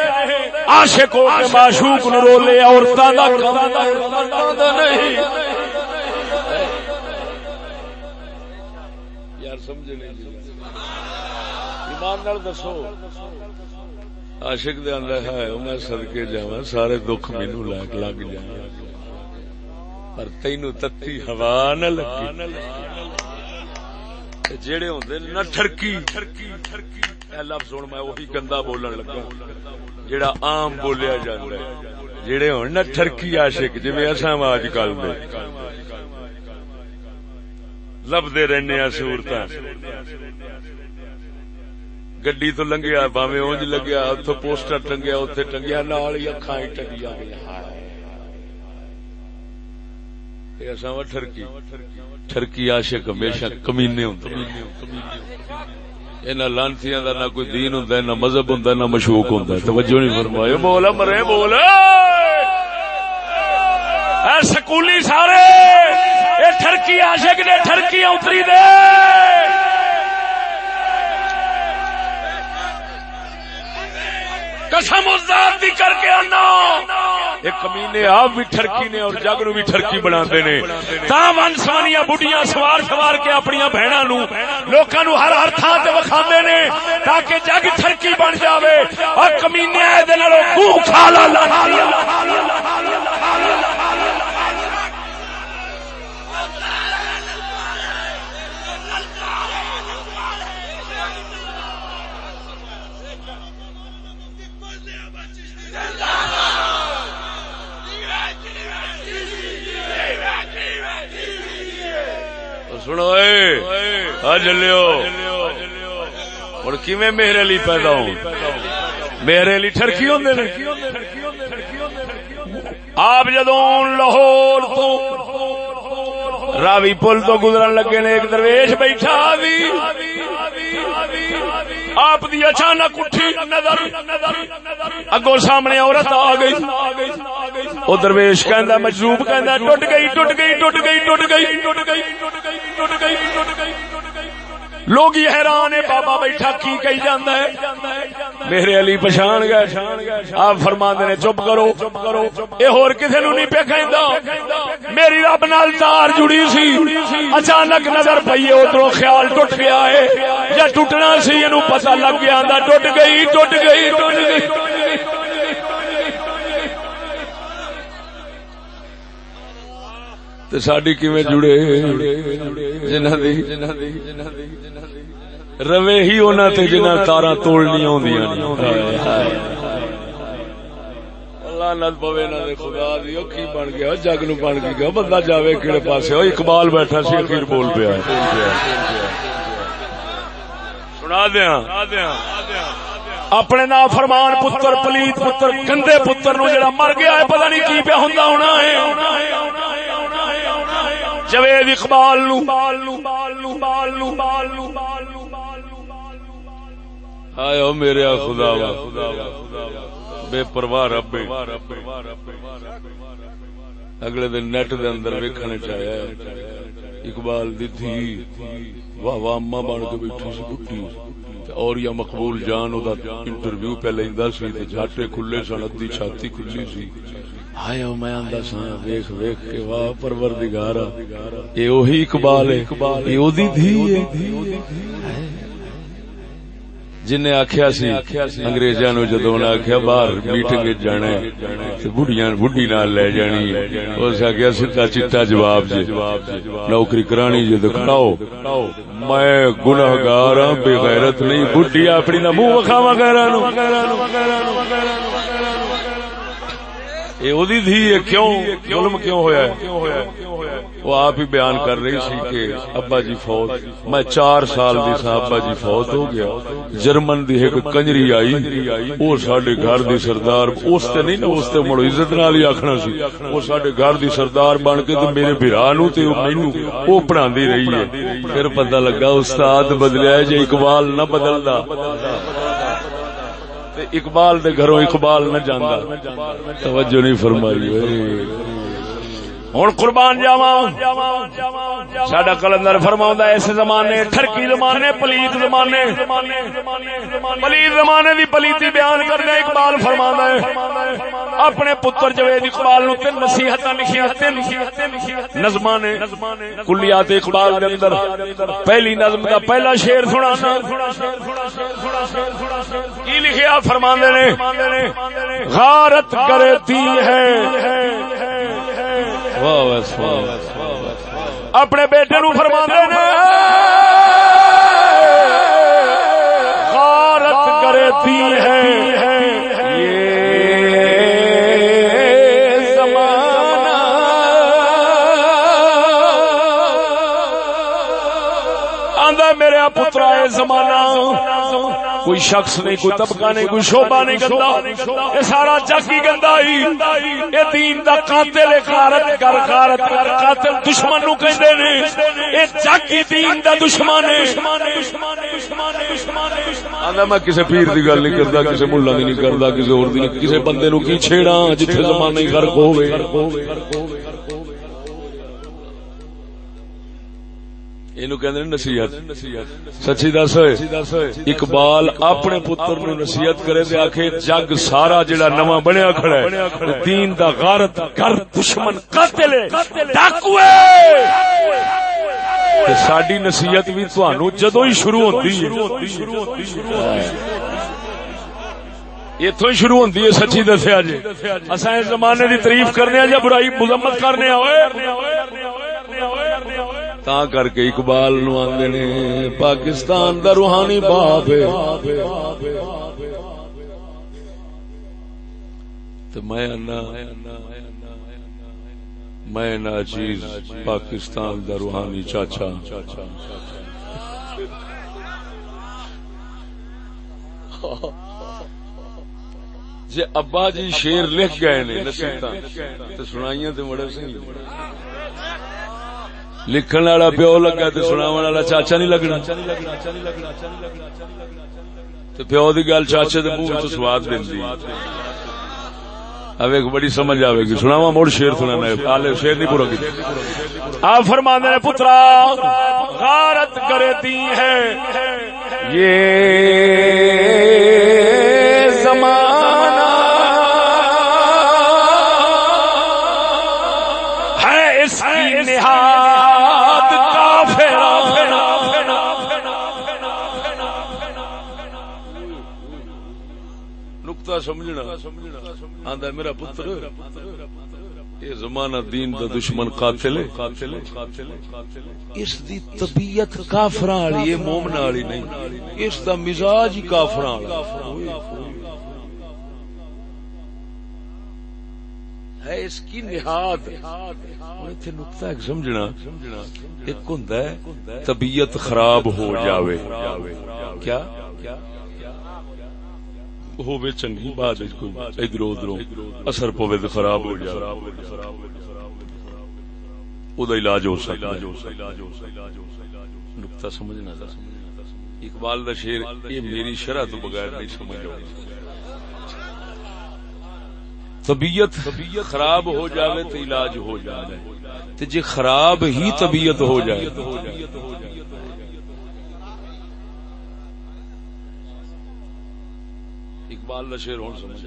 عاشق ہو کے معشوق نو رولے، عورتاں دا کم نہیں سمجھ نہیں جی۔ ایمان نال دسو۔ عاشق دے اندر ہے میں صدقے جاواں، سارے دکھ مینوں لگ لگ جان پر تینو تتی ہوا نہ لگی۔ ہوندے نہ اے لفظ ہن میں وہی گندا بولن لگا۔ جیڑا عام بولیا جاندا ہے۔ جیڑے ہن نہ ٹھڑکی عاشق، جویں اساں اج کل دے لبدے رہنے آ صورتاں گڈی تو لنگیا باویں اونج لگیا، اتھوں پوسٹر ٹنگیا اوتھے ٹنگیا، نال ہی اکھاں ٹنگیا۔ ٹرکی ٹرکی عاشق ہمیشہ کمینے ہوندے انہاں لانتیاں دا نہ کوئی دین ہوندا نہ مذہب ہوندا نہ مشوق ہوندا۔ توجہ نہیں فرمایا بولا مرے بول اے سکولی سارے، اے ٹرکی عاشق نے ٹرکی اتری دے۔ قسم ذات دی کر کے آنا۔ کمینے آپ بھی ٹھرکی نے اور جگ نو بھی ٹھرکی بنا نے۔ تا ون سوانیاں بڑھیاں سوار سوار کے اپنی بہنوں نو لوکاں نو ہر ہر تھان تے وکھاندے نے تاکہ جگ ٹھرکی بن جاوے۔ اور کمینے اے دے نالوں منہ کھا لا سنو چلو اور کیویں میرے لی پیدا ہوں میرے لی ٹرکی ہوں آپ جدو لاہور تو راوی پل تو گزرن لگے نے ایک درویش بیٹھا بھی آپ دی اچانک اٹھی نظر اگو سامنے عورت آ گئی۔ وہ درویش کہندا مجروب کہندا ٹوٹ گئی ٹوٹ گئی ٹوٹ گئی ٹوٹ گئی ٹوٹ گئی ٹوٹ گئی ٹوٹ گئی۔ لوگ یہ حیران ہے، بابا بیٹھا کی کہی جانا ہے؟ میرے علی پچھان گئے۔ آپ فرما نے، چپ کرو۔ چپ کرو یہ ہور کسی نو نہیں پہ کہندا۔ میری رب نال تار جڑی سی۔ اچانک نظر پئی ادھر خیال ٹوٹ گیا ہے۔ یا ٹوٹنا سی یہ پتا لگ گیا ٹوٹ گئی ٹوٹ گئی ٹوٹ گئی۔ ساڈی کیویں جڑے؟ جنہ دی روے ہی انہاں تے جنہ تاراں توڑنی ہوندیاں لعنت پوے نہ دے خدا دی او کی بن گیا جگ نو بن گیا۔ بندہ جاوے کیڑے پاسے۔ او اقبال بیٹھا سی اخیر بول پیا سنا دیا اپنے نا فرمان پتر پلیت پتر گندے پتر نو جڑا مر گیا ہے پتہ نہیں کی پہ ہوندا ہونا ہے۔ جوید اقبال نو۔ او میرے خدا بے پرواہ رب اگلے دن نیٹ دے اندر ویکھنے چاہیا اقبال دی تھی واہ واہ اما بن کے بیٹھی سی بڈھی. اور یا مقبول جان او دا انٹرویو پہ لیندا سی تے جھاٹے کھلے سن ادھی چھاتی کھلی سی. ہائے او میں آندا سا ویکھ ویکھ کے واہ پروردگارا اے اوہی اقبال ہے اے او دی دھی ہے. جن آخیا سی نو جدو آخیا باہر میٹنگ جانا بڑھی نال لے جانی اس آخیا سیدا چیٹا جواب جی نوکری کرانی جی دکھاؤ میں گناگار ہاں بے غیرت نہیں بڈھی اپنی نہ منہ وکھاوا وغیرہ کیوں؟ ظلم کیوں ہوا وہ آپ ہی بیان کر رہی سی کہ ابا جی فوت، میں چار سال دی سا ابا جی فوت ہو گیا۔ جرمن دی ایک کنجری آئی وہ سڈے گھر دی سردار، اس تے نہیں، اس تے مڑو عزت نال ہی آخنا سی۔ وہ سڈے گھر دی سردار بن کے تے میرے برا نو تے مینو وہ پڑھا رہی ہے۔ پھر پتہ لگا استاد بدلیا جی اقبال نہ بدلدا۔ اقبال دے گھروں اقبال نہ جانا توجہ نہیں فرمائی ہوں قربان جاوا سڈا کلندر فرما اس زمانے ٹرکی زمانے، پلیت زمانے. پلیت زمانے دی پلیتی بیان کرنے اقبال فرما ہے، اپنے پتر جوید اقبال نو تین نصیحت لکھیا تین نظم نے کلیات اقبال کے اندر. پہلی نظم کا پہلا شیر سنا کی لکھیا؟ فرما نے غارت کرتی ہے اپنے بیٹے نو فرما کوئی شخص نہیں، کوئی طبقہ نہیں، کوئی شعبہ نہیں گندا۔ یہ سارا جگ ہی گندا ہی۔ یہ دین دا قاتل غارت کر غارت کر۔ قاتل دشمن نو کہندے نے۔ یہ جگ ہی دین دا دشمن ہے۔ آندا، میں کسے پیر دی گل نہیں کردا، کسے مولا دی نہیں کردا، کسے اور دی نہیں، کسے بندے نو کی چھیڑاں، جتھے زمانہ ہی غرق ہوے نصیحت سچی دس اقبال اپنے پتر نو نصیحت کرے دے آخے جگ سارا جڑا نواں بنیا کھڑا ہے دین دا غارت کر دشمن قاتل ڈاکو ساری نصیحت بھی تہن جدو ہی شروع ہوتی اتو ہی شروع ہوتی ہے سچی دسیا جی اصا اس زمانے کی تعریف کرنے یا برائی مذمت کرنے ہوئے تا کر کے اقبال نو آدھے نے، پاکستان دا روحانی باپ تو میں میں نا چیز پاکستان دا روحانی چاچا۔ جی ابا جی شیر لکھ گئے نے تو سنائیاں تو بڑے سی لکھن والا پیو لگا تو سنا والا چاچا نہیں لگنا۔ پیو کی گل چاچے کے منہ تو سواد دینی۔ اب ایک بڑی سمجھ آئے گی۔ سناوا مڑ شیر سنا شیر نہیں پورا کی آپ فرما نے، پترا، غارت کرتی ہے۔ یہ آندا میرا پتر۔ یہ زمانہ دین دا دشمن قاتل ہے۔ اس دی طبیعت کافراں والی ہے مومن والی نہیں۔ اس دا مزاج ہی کافراں والا۔ ہے اس کی نہاد۔ نقطہ ایک سمجھنا۔ ایک ہوں طبیعت خراب ہو جاوے۔ کیا؟ ہووے چنگی بات ادھر ادھر اثر پوے تو خراب ہو جائے۔ وہ علاج ہو سکتا نقطہ سمجھنا تھا۔ اقبال کا شیر یہ میری شرح تو بغیر نہیں سمجھ طبیعت خراب ہو جائے تو علاج ہو جائے جی خراب ہی طبیعت ہو جائے۔ اقبال کا شیر ہوں سمجھ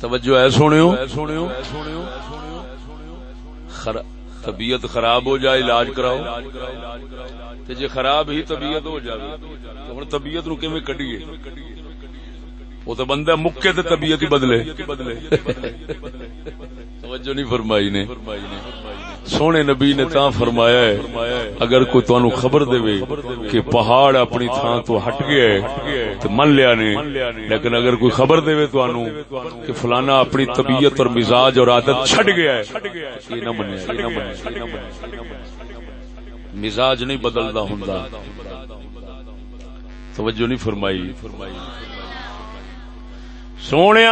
توجہ ہے سنو طبیعت خراب ہو جائے علاج کراؤ۔ جی خراب ہی طبیعت ہو جائے تو ہوں طبیعت نو کیون کڈیے؟ وہ تو بندہ مکے تو طبیعت ہی بدلے۔ توجہ نہیں فرمائی نے۔ سونے نبی نے تا فرمایا ہے، اگر کوئی تانو خبر دے کہ پہاڑ اپنی تھان تو ہٹ گیا ہے، تو من لیا نے۔ لیکن اگر کوئی خبر دے تانو کہ فلانا اپنی طبیعت اور مزاج اور عادت چھٹ گیا ہے، یہ نہ منیا۔ مزاج نہیں بدلتا ہوں توجہ نہیں فرمائی فرمائی۔ سونے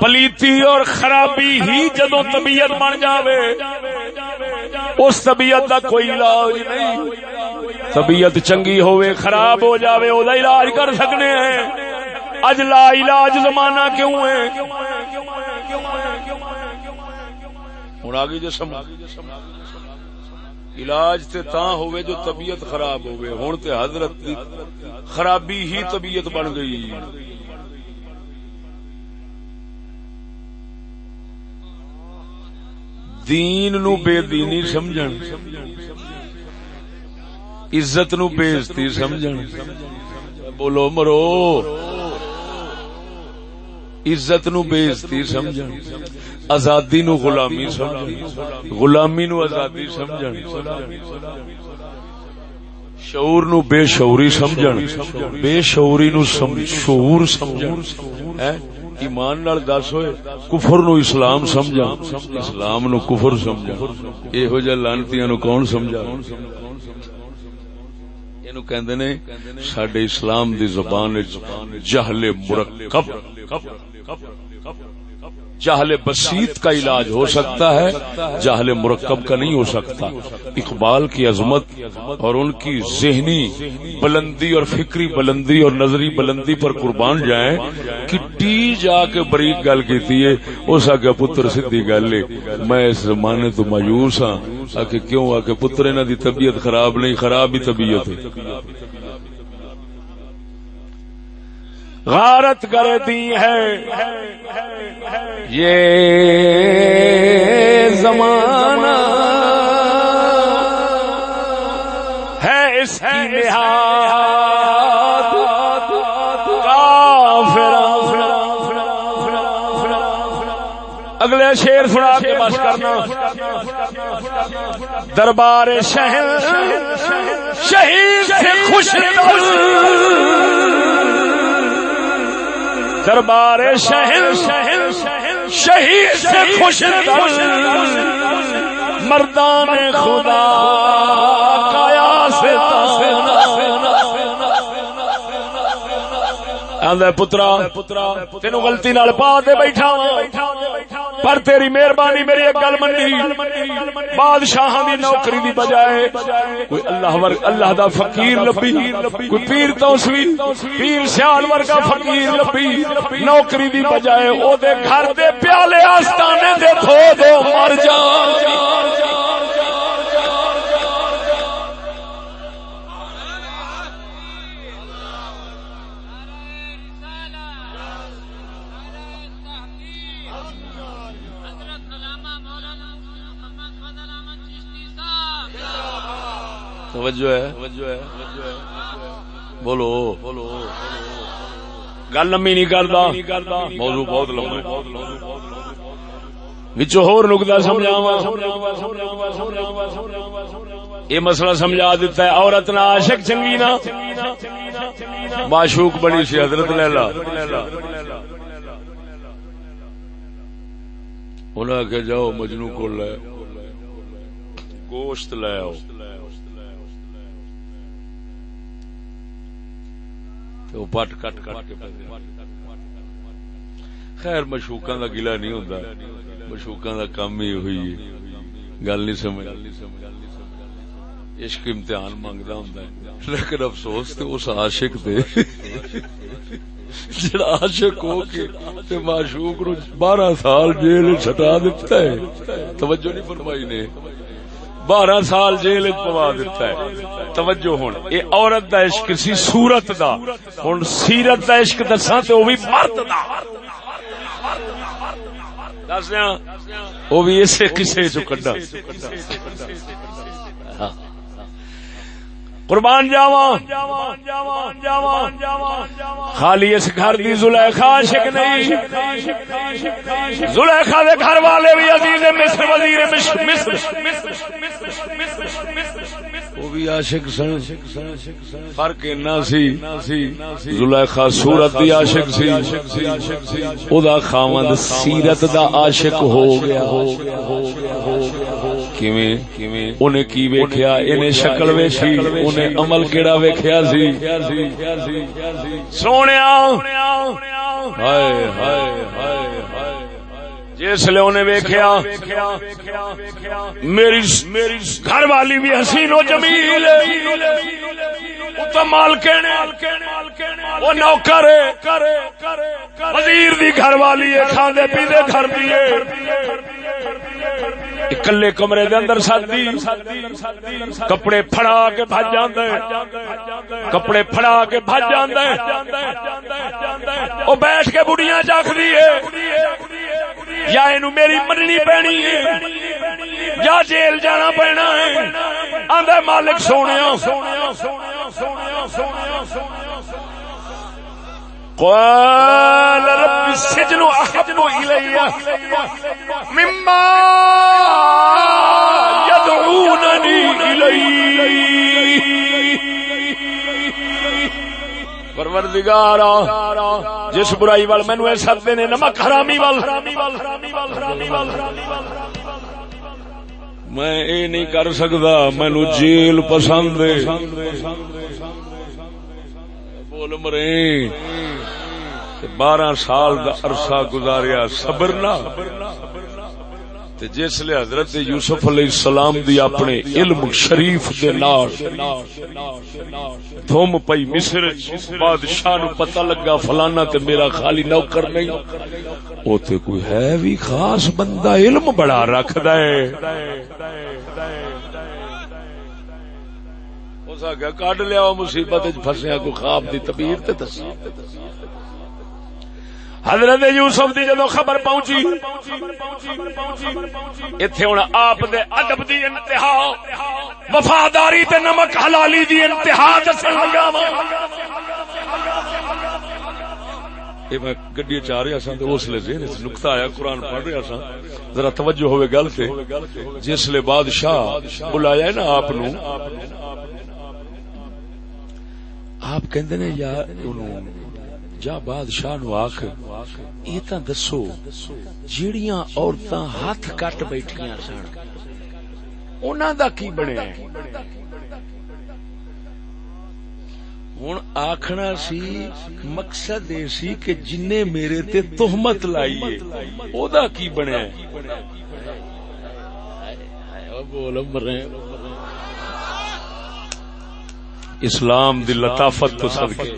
پلیتی اور خرابی ہی جدو طبیعت بن جاوے، اس طبیعت کا کوئی علاج نہیں۔ طبیعت چنگی ہوئے خراب ہو جاوے، او دا علاج کر سکنے ہیں۔ اج لا علاج زمانہ کیوں ہے؟ ہوں آگے جو سمجھ علاج تے تاں ہوئے جو طبیعت خراب ہوئے۔ ہون تے حضرت دی خرابی ہی طبیعت بن گئی۔ دین نو بے دینی سمجھن۔ عزت نو بےزتی سمجھن۔ بولو مرو۔ عزت نو بےزتی سمجھن، آزادی نو غلامی سمجھ غلامی نو آزادی سمجھ شعور نو بے شعوری سمجھن، بے شعوری نو شعور سمجھن ایمان نال دس ہوئے، کفر نو اسلام سمجھا اسلام نو کفر سمجھا اے ہو جا لانتیاں نو کون سمجھا؟ اینو کہندے نے، ساڈے اسلام دی زبان جہل مرکب جہل بسیط کا علاج ہو سکتا ہے جہل مرکب کا نہیں ہو سکتا۔ اقبال کی عظمت اور ان کی ذہنی بلندی اور فکری بلندی اور نظری بلندی پر قربان جائیں کہ جا کے بریک گل کی اس آگے پتر سدھی گل میں اس زمانے تو مایوس ہاں آ کے کیوں؟ آ کے پتر انہوں دی طبیعت خراب نہیں، خراب ہی طبیعت ہے۔ غارت کر دی ہے۔ یہ زمانہ ہے اس کی نہاد۔ اگلے شیر سنا کے بس کرنا۔ دربار شہر شہید سے خوش دربار شہر شہید سے خوش مردان خدا۔ پترا تین گلتی نال پا دے بیٹھا ہاں। پر تیری مہربانی میری ایک گل منی بادشاہ دی نوکری دی بجائے کوئی اللہ ور اللہ دا فقیر لبی کوئی پیر توسوی، پیر سیال ورگا فقیر لبی نوکری دی بجائے او دے گھر دے پیالے آستانے دے دھو دو مر جان توجہ ہے۔ بولو۔ گل لمبی نہیں کرتا۔ موضوع بہت لمبا ہور نقطہ سمجھاوا یہ مسئلہ سمجھا دیتا ہے۔ عورت نہ عاشق چنگی نہ معشوق بڑی سی حضرت لیلا انہیں کہ جاؤ مجنو کو لے۔ گوشت لے آؤ۔ تو پٹ کٹ کٹ کے خیر مشوقا دا گلا نہیں ہوتا مشوقا دا کام ہی ہوئی ہے۔ گل نہیں سمجھ عشق امتحان منگتا ہوں لیکن افسوس تو اس عاشق دے۔ جڑا عاشق ہو کے تے معشوق نو بارہ سال جیل چھٹا دیتا ہے۔ توجہ نہیں فرمائی نے۔ بارہ سال جیل پوا دیتا ہے۔ توجہ ہوں یہ عورت دا عشق سی سورت دا۔ ہوں سیرت دا عشق دسا تو وہ بھی مرد دا۔ دس وہ بھی اسے کسے چ کڈا قربان جاوا خالی اس گھر دی زلیخا عاشق نہیں زلیخا دے گھر والے بھی عزیز مصر وزیر مصر وہ بھی عاشق سن۔ فرق اتنا سی۔ زلیخا سورت دی عاشق سی۔ او دا خاوند سیرت دا عاشق ہو گیا۔ کیویں؟ انہیں کی ویکھیا؟ انہیں شکل ویکھی۔ انہیں عمل کیڑا ویکھیا سی۔ سونیا۔ ہائے ہائے ہائے۔ جس لے انہیں ویکھیا، میری میری گھر والی بھی حسین و جمیل تو مالکن وہ نوکر وزیر دی گھر والی ہے، کھاندے پیندے گھر دیے کلے کمرے دے اندر سردی کپڑے پھڑا کے بھج جاندے۔ کپڑے پھڑا کے بھج جاندے۔ او بیٹھ کے بڑیاں جاکھ دیے یا اینو میری مننی پینی ہے؟ یا جیل جانا پینا ہے؟ آندے مالک سونیا۔ سونیا قال رب السجن احب الي مما يدعونني اليه پروردگارا جس برائی وال مینو اے سدے نے، نمک حرامی وال۔ میں اے نہیں کر سکتا مینو جیل پسند بول مرے، بارہ سال دا عرصہ گزاریا، صبر نہ۔ جس لیے حضرت یوسف علیہ السلام دی اپنے علم شریف دے نال دھوم پئی مصر بادشاہ نو پتہ لگا فلانا تے میرا خالی نوکر نہیں۔ او تے کوئی ہے بھی خاص بندہ علم بڑا رکھدا ہے۔ اس آگیا کڈ لیا مصیبت پھسیا کوئی خواب دی تبیر تے دس حضرت یوسف دی جدو خبر پہنچی اتنے ہوں آپ دے ادب دی انتہا، وفاداری تے نمک حلالی دی انتہا دسن لگا یہ میں گڈی چاہ رہا سا اس لیے ذہن نقطہ آیا، قرآن پڑھ رہا سا ذرا توجہ ہوئے گل سے جس لیے بادشاہ بلایا نا آپ آپ کہندے نے یا جا بادشاہ نو آخ یہ تا دسو، جیڑیاں عورتاں ہاتھ کٹ بیٹھیاں سن، انہاں دا کی بنیا؟ ہوں آخنا سی، مقصد یہ سی کہ جن میرے تے تہمت لائی او دا کی بنیا؟ بول مرے اسلام دی لطافت تو صدقے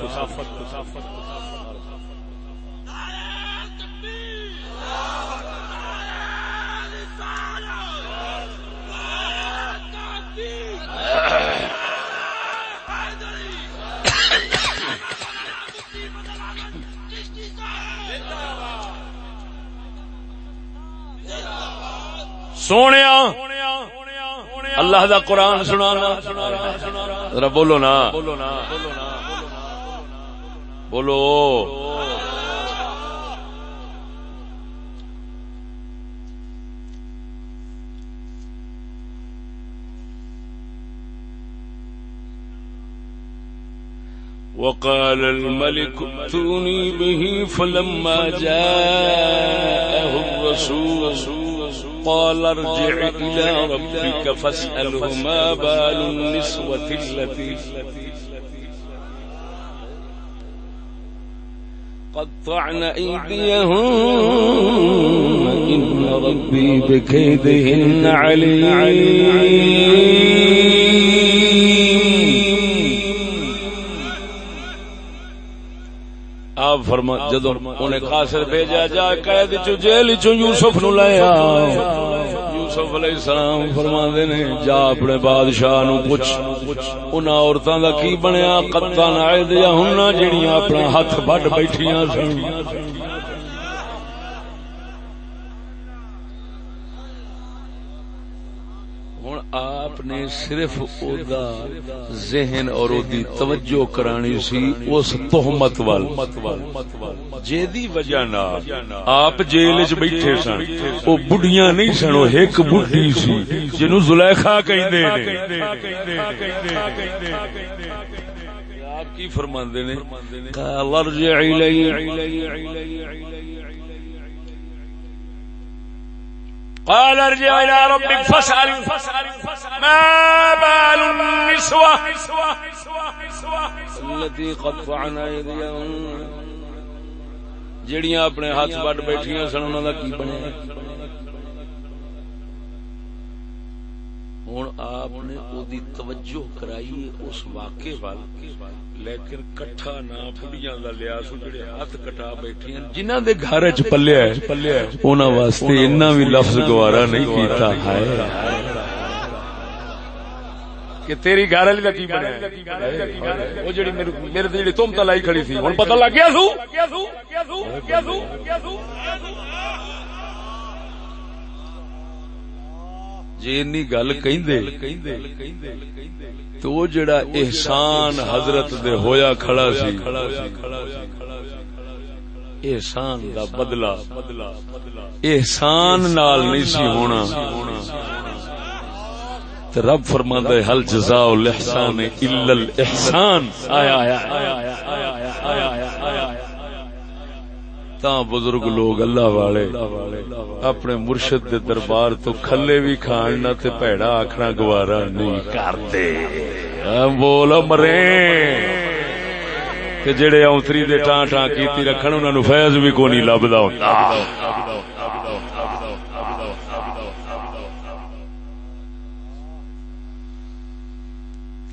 سونے اللہ دا قرآن سنانا۔ ذرا بولو نا۔ بولو۔ وقال الملك ائتوني به فلما جاءه الرسول قال ارجع إلى ربك فاسأله ما بال النسوة التي قطعن أيديهم إن ربي بكيدهن عليم. آپ فرما جدو انہیں قاصر بھیجا جا قید چو جیل چو یوسف نو لے آ یوسف علیہ السلام فرما نے جا اپنے بادشاہ نو پوچھ انہاں عورتاں دا کی بنیا؟ قطع نہ دیا ہن جڑیاں اپنا ہاتھ بڈ بیٹھیاں سن ہوں آپ نے صرف او دا ذہن اور او دی توجہ کرانی سی، اس تہمت وال۔ جیدی وجہ نال آپ جیل وچ بیٹھے سن۔ او بڈھیاں نہیں سن، او ایک بڈھی سی، جنوں زلیخا کہندے نے۔ آپ کی فرماندے نے، قال ارجع الی قال ارجع الى ربك فاسال ما بال النسوة التي قد قطعن ايديهن جڑیاں اپنے ہاتھ بٹ بیٹھیاں سن، انہاں دا کی بنیا؟ ہوں آپ نے او دی توجہ کرائی اس واقعے وال۔ لیکن کٹھا نہ بڑیاں دا لیا سو جڑے ہاتھ کٹا بیٹھیاں جنہاں دے گھر وچ پلیا ہے انہاں واسطے اتنا بھی لفظ گوارا نہیں کیتا۔ ہے کہ تیری گھر والی دا کی بنیا او جڑی میرے میرے جڑی تم تا لائی کھڑی تھی ہن پتہ لگ گیا سو کیا سو کیا سو کیا سو کیا سو جی انی گل کہندے تو جڑا احسان حضرت دے ہویا کھڑا سی احسان دا بدلہ احسان نال نہیں سی ہونا تو رب فرماندا ہے حل جزاء الاحسان الا الاحسان آیا آیا آیا آیا آیا آیا آیا تا بزرگ لوگ اللہ والے، اپنے مرشد دے دربار تو کھلے بھی کھان نہ تے پیڑا آکھنا گوارا نہیں کرتے۔ بول مرے۔ تے جڑے اونتری دے ٹاں ٹاں کیتی رکھن، انہاں نو فیض بھی کوئی نہیں لبدا ہوندا۔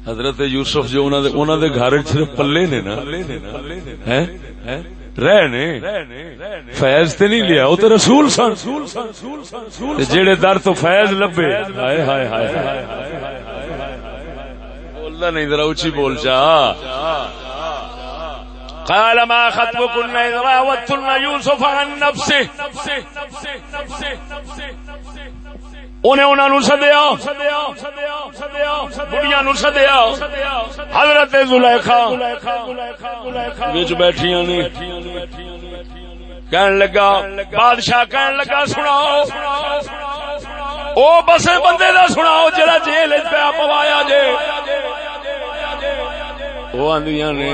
حضرت یوسف جو انہاں دے انہاں دے گھر صرف پلے نے نا، ہیں؟ رہنے فیض تے نہیں لیا او تے رسول سن جڑے در تو فیض لبے ہائے ہائے ہائے بولنا نہیں ذرا اونچی بول جا قال ما خطبكن إذ راوتن يوسف عن نفسه انہیں انہوں نے سدیا بڑھیا نو سدیا، حضرت زلیخا بچ بیٹھیاں نے کہن لگا، بادشاہ کہن لگا، سناؤ۔ او بسے بندے دا سناؤ جڑا جیل پیا پوایا جے۔ وہ آندیاں نے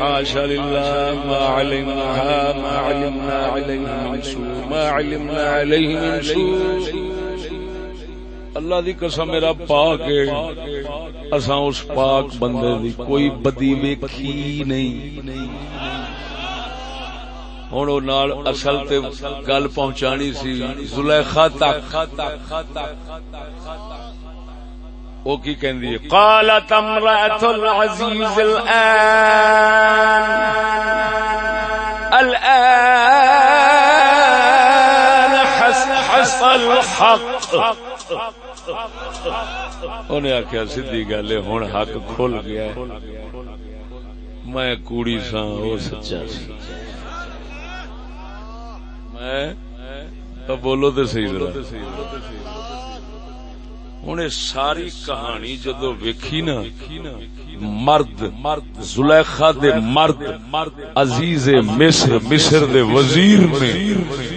حاشا للہ، ما علمنا ما علمنا علیہ من سوء، ما علمنا علیہ من سوء۔ اللہ دی قسم میرا پاک ہے۔ اساں اس پاک بندے دی کوئی بدی ویکھی نہیں۔ ہن او نال اصل تے گل پہنچانی سی زلیخا تک۔ او کی کہندی ہے؟ قالت امرأة العزیز الآن۔ الآن حصل الحق۔ انہیں آخیا سیدھی گل ہے ہوں حق کھل گیا میں کوڑی سا وہ سچا سی۔ میں بولو تو صحیح ذرا۔ ہوں ساری کہانی جدو ویکھی نا مرد مرد، زلیخا دے مرد، عزیز مصر مصر دے وزیر نے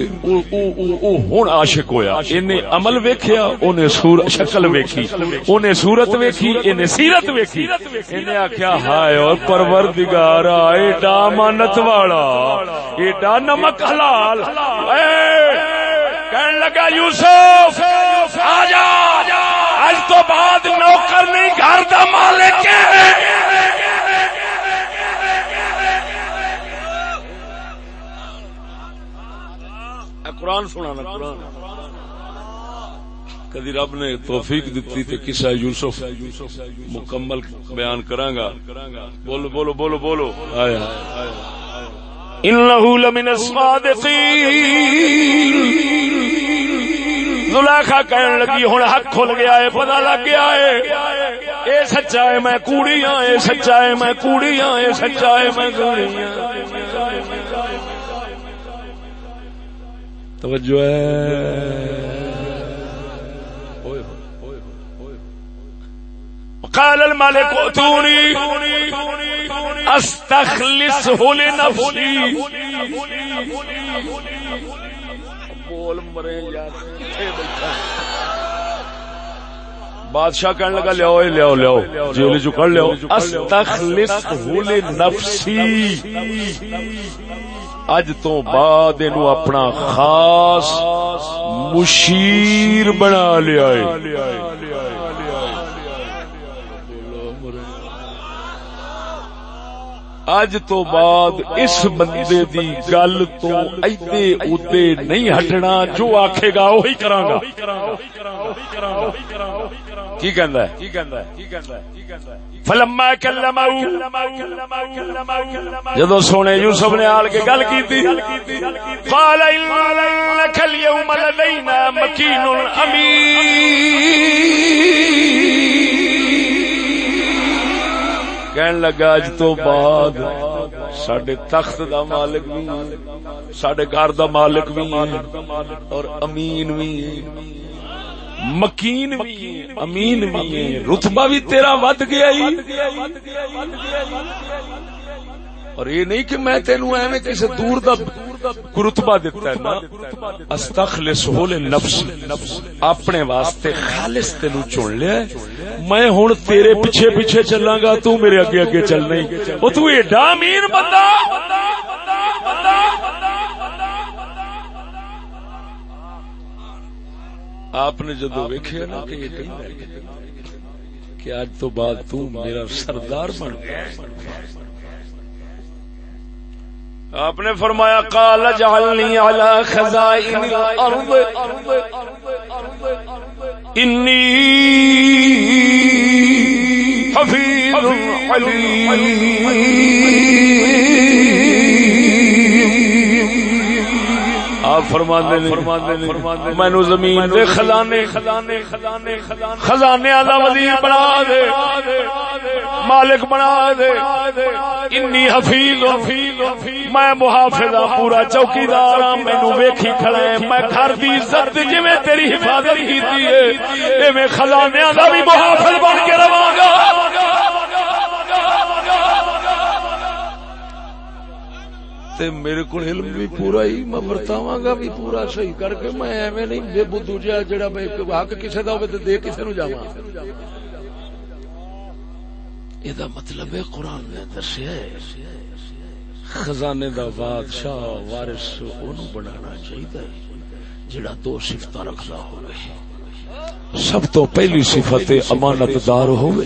ہوں عاشق ہویا۔ انہیں عمل ویکھیا، انہیں شکل ویکھی۔ انہیں صورت ویکھی، انہیں سیرت ویکھی۔ انہیں آخیا ہائے اور پروردگارا ایڈا مانت والا، ایڈا نمک حلال۔ کہنے لگا یوسف، آ آج تو بعد نوکر نہیں، گھر دا مالک قرآن سنانا قرآن. کدی رب نے توفیق دیتی تے قصہ یوسف مکمل بیان کرانگا؟ بولو بولو بولو بولو. آیا. انہو لمن الصادقین۔ زلیخا کہنے لگی ہن حق کھل گیا ہے پتہ لگ گیا ہے۔ اے سچا ہے میں کوڑی ہاں اے سچا ہے میں کوڑی ہاں اے سچا ہے میں کوڑی توجہ ہے۔ قال الملك اتوني استخلصه لنفسي. بول مرے یار بادشاہ کہنے لگا لیاؤ لیاؤ لیاؤ جیلی جو کر لیاؤ استخلصه لنفسي اج تو بعد اینو اپنا خاص مشیر بنا لیا اج تو بعد اس بندے دی گل تو ایدے اوتے نہیں ہٹنا جو آکھے گا وہی کراں گا۔ کی کہندا ہے؟ کی کہندا ہے کی کہندا ہے فلما کلمہ جدو سونے یوسف نے آل کے گل کی تھی قال انك اليوم لدينا مكين امين کہن لگا اج تو بعد سڈے تخت دا مالک بھی سڈے گھر دا مالک بھی اور امین بھی مکین بھی امین بھی رتبہ بھی تیرا ود گیا اور یہ نہیں کہ میں تینو ایویں کسی دور دا رتبہ دیتا ہے، نا۔ استخلص ہو لے نفس، اپنے واسطے خالص تینو چن لیا میں ہن تیرے پیچھے پیچھے چلاں گا، تو میرے اگے اگے چل نہیں۔ او تو ایڈا امین بندہ۔ آپ نے جدو ویکھیا نا کہ کہ اج تو بعد تو میرا سردار بن گیا۔ آپ نے فرمایا قال جعلنی علی خزائن الارض. انی حفیظ علی آپ فرماندے نے مینو زمین دے خزانے خزانے خزانے خزانے دا وزیر بنا دے مالک بنا دے انی حفیظ میں محافظ پورا چوکیدار ہاں مینو ویکھی کھڑا ہے میں گھر دی عزت جویں تیری حفاظت کیتی ہے ایویں خزانے دا بھی محافظ بن کے رواں گا۔ تے میرے کو علم بھی پورا ہی، میں برتاواں گا بھی پورا صحیح کر کے میں ایویں نہیں بے بدو جا جڑا میں حق کسے دا ہوے تے دے کسے نو جاواں۔ یہ مطلب ہے قرآن نے دسیا ہے، خزانے دا بادشاہ وارث اونوں بنانا چاہیے جڑا دو صفتاں رکھدا ہوے سب تو پہلی صفت امانت دار ہوے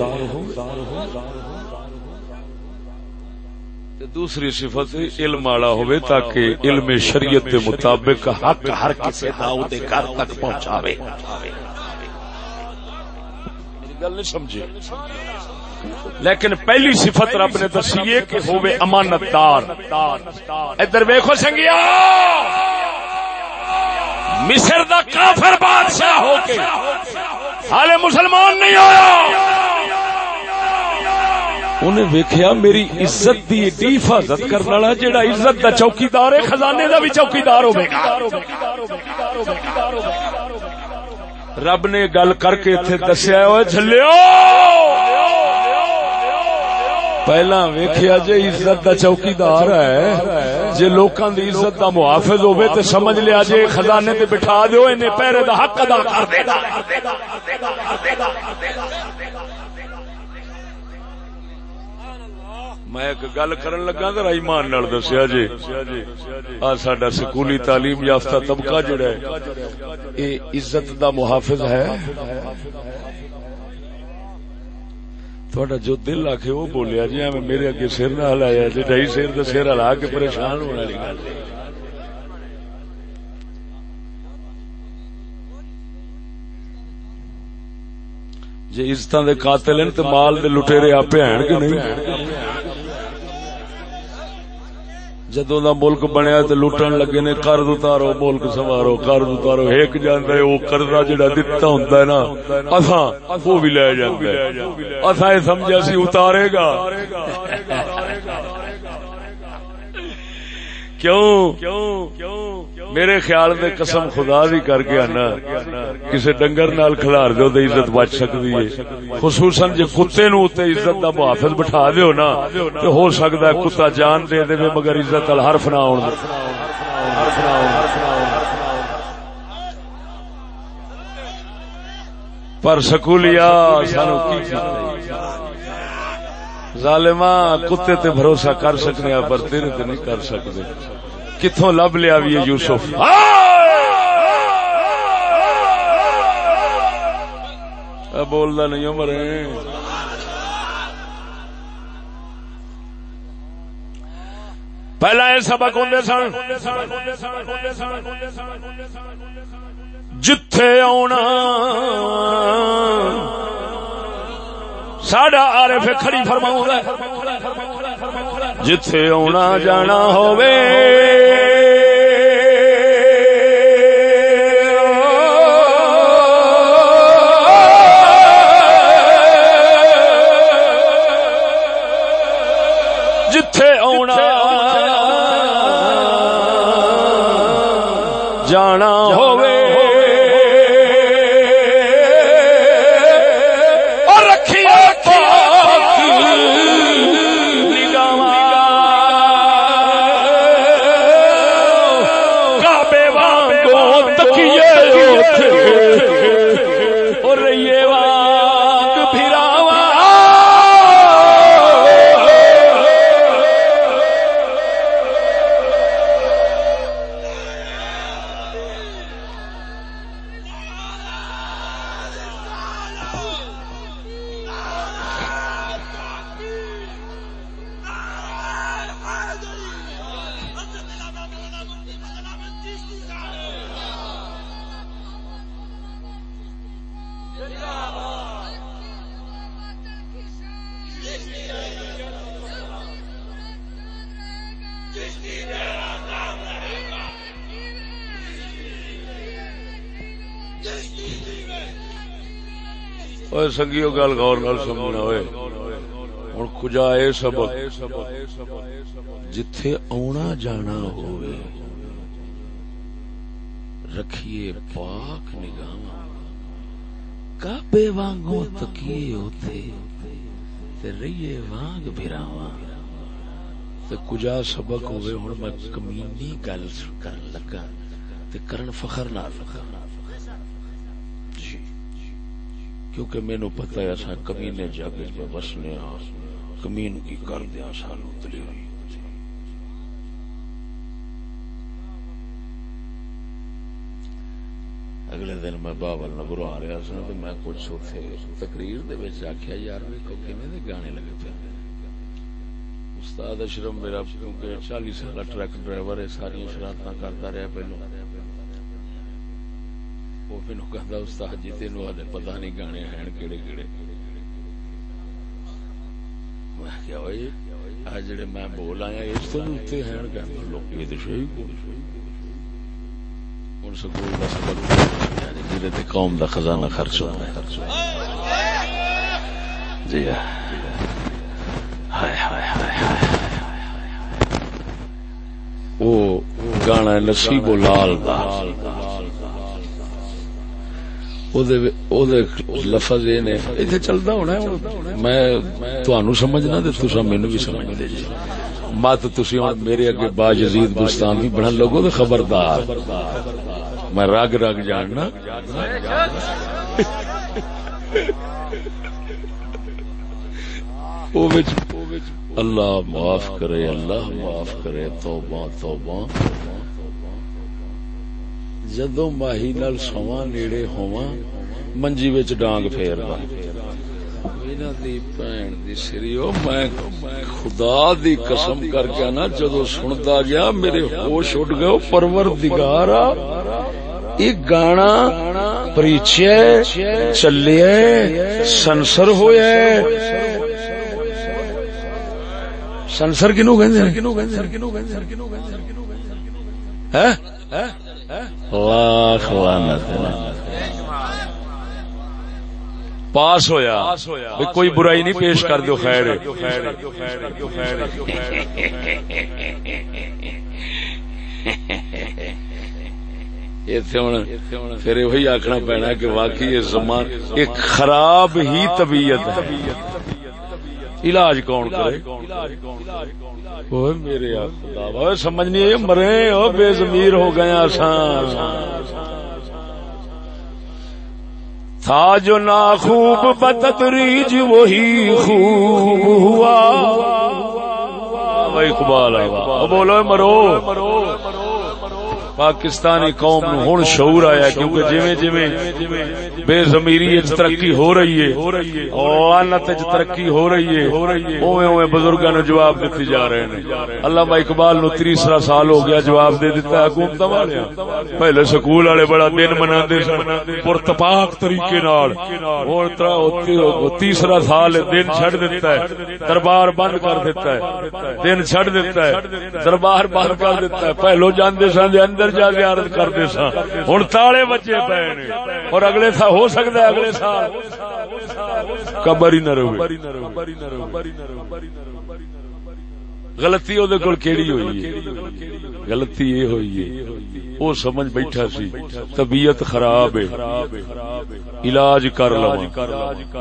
دوسری صفت علم والا ہوئے تاکہ علم شریعت کے مطابق حق ہر کسی گھر تک پہنچاوے۔ گل نہیں سمجھے۔ لیکن پہلی صفت رب نے دسی کہ ہوئے امانت دار ادھر ویکو سنگیا۔ مصر دا کافر بادشاہ ہو کے حالے مسلمان نہیں ہویا انہیں ویکھیا میری عزت دی ایڈی حفاظت کرنے والا جیڑا عزت دا چوکیدار ہے، خزانے دا بھی چوکیدار ہوے گا رب نے گل کر کے ایتھے دسیا ہوئے جھلیو! پہلا ویکھیا جے عزت دا چوکیدار ہے، جے لوکاں دی عزت دا محافظ ہوے تے سمجھ لیا جے خزانے تے بٹھا دیو اینے پہرے دا حق ادا کر دے گا میں ایک گل کرن لگا، ذرا ایمان نال دسیا جی۔ آ، ساڈا سکولی تعلیم یافتہ طبقہ جڑا ہے، اے عزت دا محافظ ہے۔ تھوڑا جو دل آ کے وہ بولیا جی میں میرے اگے سر نہ ہلایا جی ڈھائی سر تو سر ہلا کے پریشان ہونے والی گل۔ جی عزت دے قاتل ہیں تو مال دے لٹیرے آپ ہیں کہ نہیں؟ جدو دا ملک بنیا تو لٹن لگے نے قرض اتارو، ملک سوارو قرض اتارو ایک جانا ہے، وہ قرضہ جڑا دتا ہوندا ہے نا، اساں وہ بھی لے جاندا ہے۔ اساں یہ سمجھا سی اتارے گا۔ کیوں؟ میرے خیال دے قسم خدا دی کر کے آنا۔ کسے ڈنگر نال کھلار دو تے عزت بچ سکتی ہے۔ خصوصاً جے کتے نو تے عزت دا محافظ بٹھا دیو نا، تے ہو سکتا ہے کتا جان دے دے مگر عزت ال حرف نہ آن پر سکولیا سانو کی ظالما کتے تے بھروسہ کر سکنے پر تیرے تے نہیں کر سکتے۔ کتوں لب لیا بھی یوسف؟ بولتا نہیں مرے پہلا یہ سبق ہوں سن۔ جتھے آنا ساڈا آر ایف کھڑی فرماؤں جتھے آنا جانا ہوئے اوے سنگیو گل غور نال سمجھنا ہوئے ہن کجا اے سبق جتھے آنا جانا ہوئے رکھیے پاک نگاہ کعبے وانگوں تکیے ہوتے تے رہیے وانگ بھراواں تے کجا سبق ہوئے ہن میں کمینی گل کرن لگا تے کرن فخر نال جی کیونکہ مینو پتا ہے اصا کمینے جگ میں بسنے ہاں کمین کی کر دیا سانو دلیری۔ اگلے دن میں باول نگرو آ رہا سا، تو میں کچھ اتنے تقریر دے وچ آخیا یار ویکو کیویں دے گانے لگے پے۔ استاد اشرم میرا، کیونکہ چالیس سال ٹرک ڈرائیور ہے ساری شرارت کرتا رہا پہلو وہ مینو کہ استاد جی تین پتا نہیں گانے ہیں کہڑے کہڑے میں بول آیا اس تو کا قوم کا خزانہ خرچ ہوتا جی وہ گانا نصیب و لال دا لفظ یہ نے اتنے چلتا ہونا میں تہن سمجھنا تو مینو بھی سمجھ دے جی مت تسی ہوں میرے اگے با یزید بستانی بڑھن لوگو تو خبردار میں رگ رگ جاننا اللہ معاف کرے اللہ معاف کرے توبہ توبہ جدو ماہی نال سواں نیڑے ہوا منجی وچ ڈانگ پھیر خدا دی قسم کر کے نا جدو سنتا گیا میرے ہوش اٹھ گئے پرور دگارا ایک گانا پریچے چلے سنسر ہوئے سنسر کنو لاکھ پاس ہویا کوئی برائی نہیں پیش کر دو خیر۔ پھر وہی آخنا پینا کہ واقعی یہ زمان ایک خراب ہی طبیعت ہے۔ علاج کون کرے میرے سمجھ نہیں مرے بے زمیر ہو آسان تھا جو نا خوب بتدریج وہی خوب ہوا اقبال بولو مرو پاکستانی قوم نو ہن شعور آیا کیونکہ جویں جویں بے ضمیری ترقی ہو رہی ہے لعنت وچ ترقی ہو رہی ہے، اوویں اوویں بزرگاں نو جواب دتی جا رہے ہیں علامہ اقبال نو تیسرا سال ہو گیا جواب دے دیتا حکومت والے پہلے سکول والے بڑا دن مناندے سن، پرتپاک طریقے نال۔ ہن تیسرا سال دن چھڈ دیتا ہے، دربار بند کر دیتا ہے۔ دن چھڈ دیتا ہے، دربار بند کر دیتا ہے۔ پہلو جاندے سن اندر جا زیارت کرتے سا ہوں تالے بچے پے اور اگلے سال ہو سکتا ہے اگلے سال۔ قبر ہی نہ رہے۔ غلطی وہ کیڑی ہوئی ہے؟ غلطی یہ ہوئی ہے۔ وہ سمجھ بیٹھا سی۔ طبیعت خراب ہے۔ علاج کر لو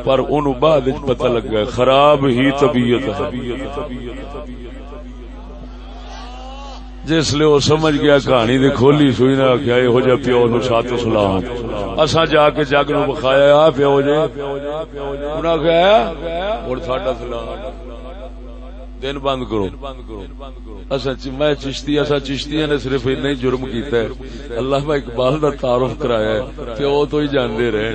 پر ان بعد پتہ لگا خراب ہی طبیعت ہے۔ جس لیے وہ سمجھ گیا کہانی دے کھولی سوئی نہ کیا یہ ہو جا پیو نو ساتھ سلام۔ اساں جا کے جگ نو بخایا آ پیو جے۔ انہاں کہا اور ساڈا سلام۔ دن بند کرو۔ اصا میں چشتی اصا چشتی نے صرف اتنا ہی جرم کیتا ہے۔ اللہ میں اقبال کا تعارف کرایا ہے پیو تو ہی جاندے رہے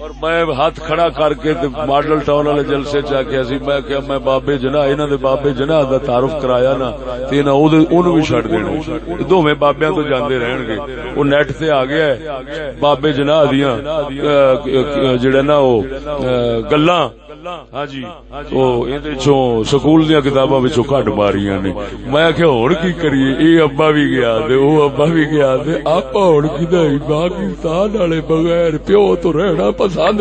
اور میں ہاتھ کھڑا کر کے ماڈل ٹاؤن والے جلسے چ کے سی میں کہ میں بابے جنا انہاں دے بابے جنا دا تعارف کرایا نا، تے نہ او اونوں بھی چھڈ دینا دوویں بابیاں تو جاندے رہن گے۔ او نیٹ تے آ گیا ہے۔ بابے جنا دیاں جڑا نا او گلاں۔ ہاں جی۔ او ایندے چوں سکول دیا کتاباں وچوں کٹ ماریاں نے۔ میں کہ ہوں کی کریے؟ یہ ابا بھی گیا وہ ابا بھی گیا تے آپ ہوں کدائی پاکستان والے بغیر پیو تو رہنا پسند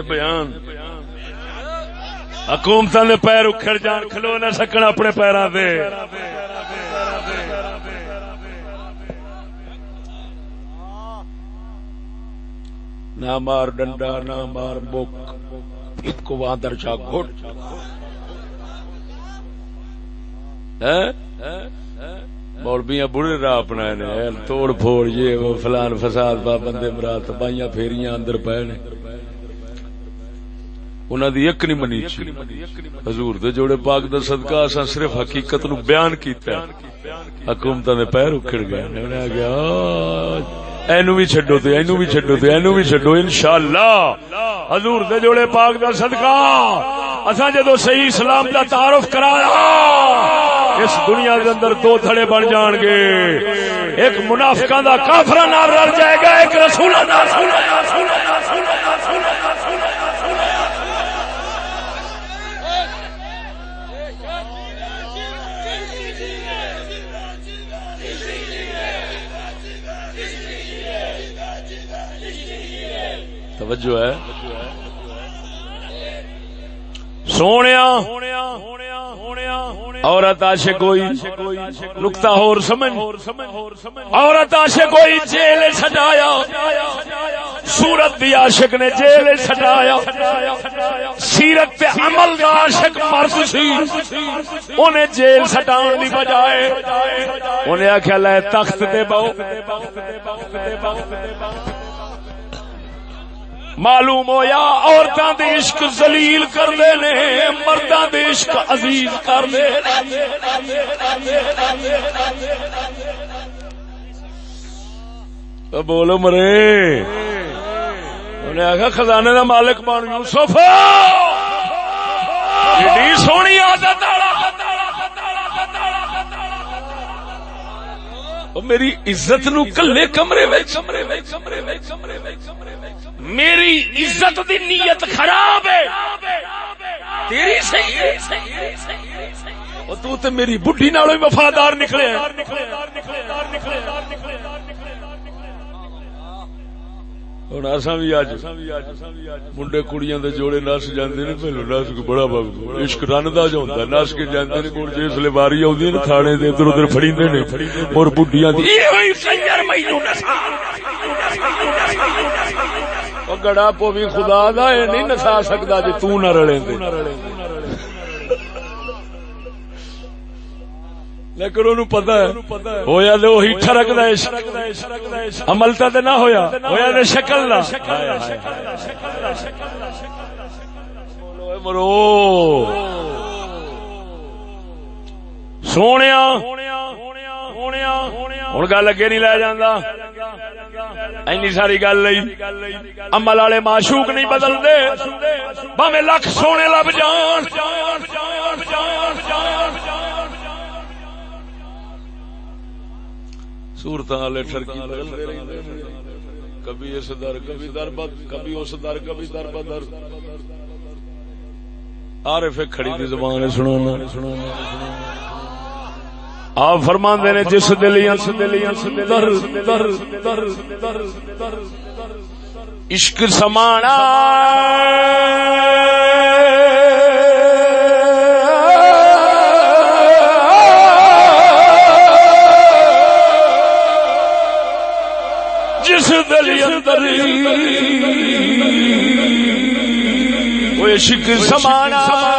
بیان۔ حکومت نے پیر اکھڑ جان، کھلو نہ سکن اپنے پیروں سے نہ مار ڈنڈا، نہ مار بک۔ ایک وادر چا گھٹ۔ مولبیاں بڑے راہ اپنا توڑ پھوڑ، یہ وہ فلان فساد با بندے مرات بائیاں پھیریاں اندر پے نے۔ انہوں دی ایک نہیں منی حضور دے جوڑے پاک دا صدقہ اساں صرف حقیقت نو بیان کیتا ہے۔ حکومت نے پیر اکھڑ گئے انہوں نے گیا اینو بھی چھڈو تے، اینو بھی چھڈو تے، اینو بھی چھڈو، انشاءاللہ۔ حضور دے جوڑے پاک دا صدقہ۔ اساں جدو صحیح اسلام دا تعارف کرایا اس دنیا دے اندر دو تھڑے بن جان گے۔ ایک منافقاں دا کافراں نال رل جائے گا، ایک رسولاں نال توجہ ہے۔ سونے عورت آشے کوئی نکتا ہور سمجھ، عورت آشے کوئی جیل سجایا، سورت دی عاشق نے جیل سجایا، سیرت تے عمل دا عاشق مرد سی انہیں جیل سٹان دی بجائے انہیں آخیا لے تخت دے باؤ معلوم ہو یا عورتوں کے عشق زلیل کرتے نے مردوں کے عشق عزیز کرتے بولو مرے۔ انہیں آخا خزانے کا مالک بن یوسف۔ سونی عادت میری عزت نو کلے کمرے کمرے کمرے کمرے میری عزت دی نیت خراب ہے۔ تیری صحیح ہے۔ تو تے میری بڈھی نالوں ہی وفادار نکلے ہوں اصا بھی اج منڈے کڑیاں دے جوڑے نس جاندے نے، پہلو نس کو بڑا بابو عشق رندا جو ہوندا نس کے جاندے نے کوڑ جس لے واری اوندی نے تھانے دے ادھر ادھر پھڑیندے نے۔ اور بڈھیاں دی اے ہوئی کنجر مینوں نسا گڑا پو بھی خدا دا اے نہیں نسا سکدا جے تو نہ رلے دے لیکن انہوں پتا ہے ہویا تو وہی ٹھرک دے عمل تو نہ ہویا ہویا تو شکل نہ مرو سونے ہوں گل اگے نہیں لے جانا این ساری گل عمل والے معشوق نہیں بدلتے۔ بھاوے لکھ سونے لب جان۔ صورت والے ٹرکی کبھی اس در، کبھی در بد، کبھی اس در، کبھی در بدر۔ عارف کھڑی دی زبان سنانا آپ فرما نے جس دلیاں دلیاں در در در در در عشق سمانا جس دلی اندر وہ عشق سمانا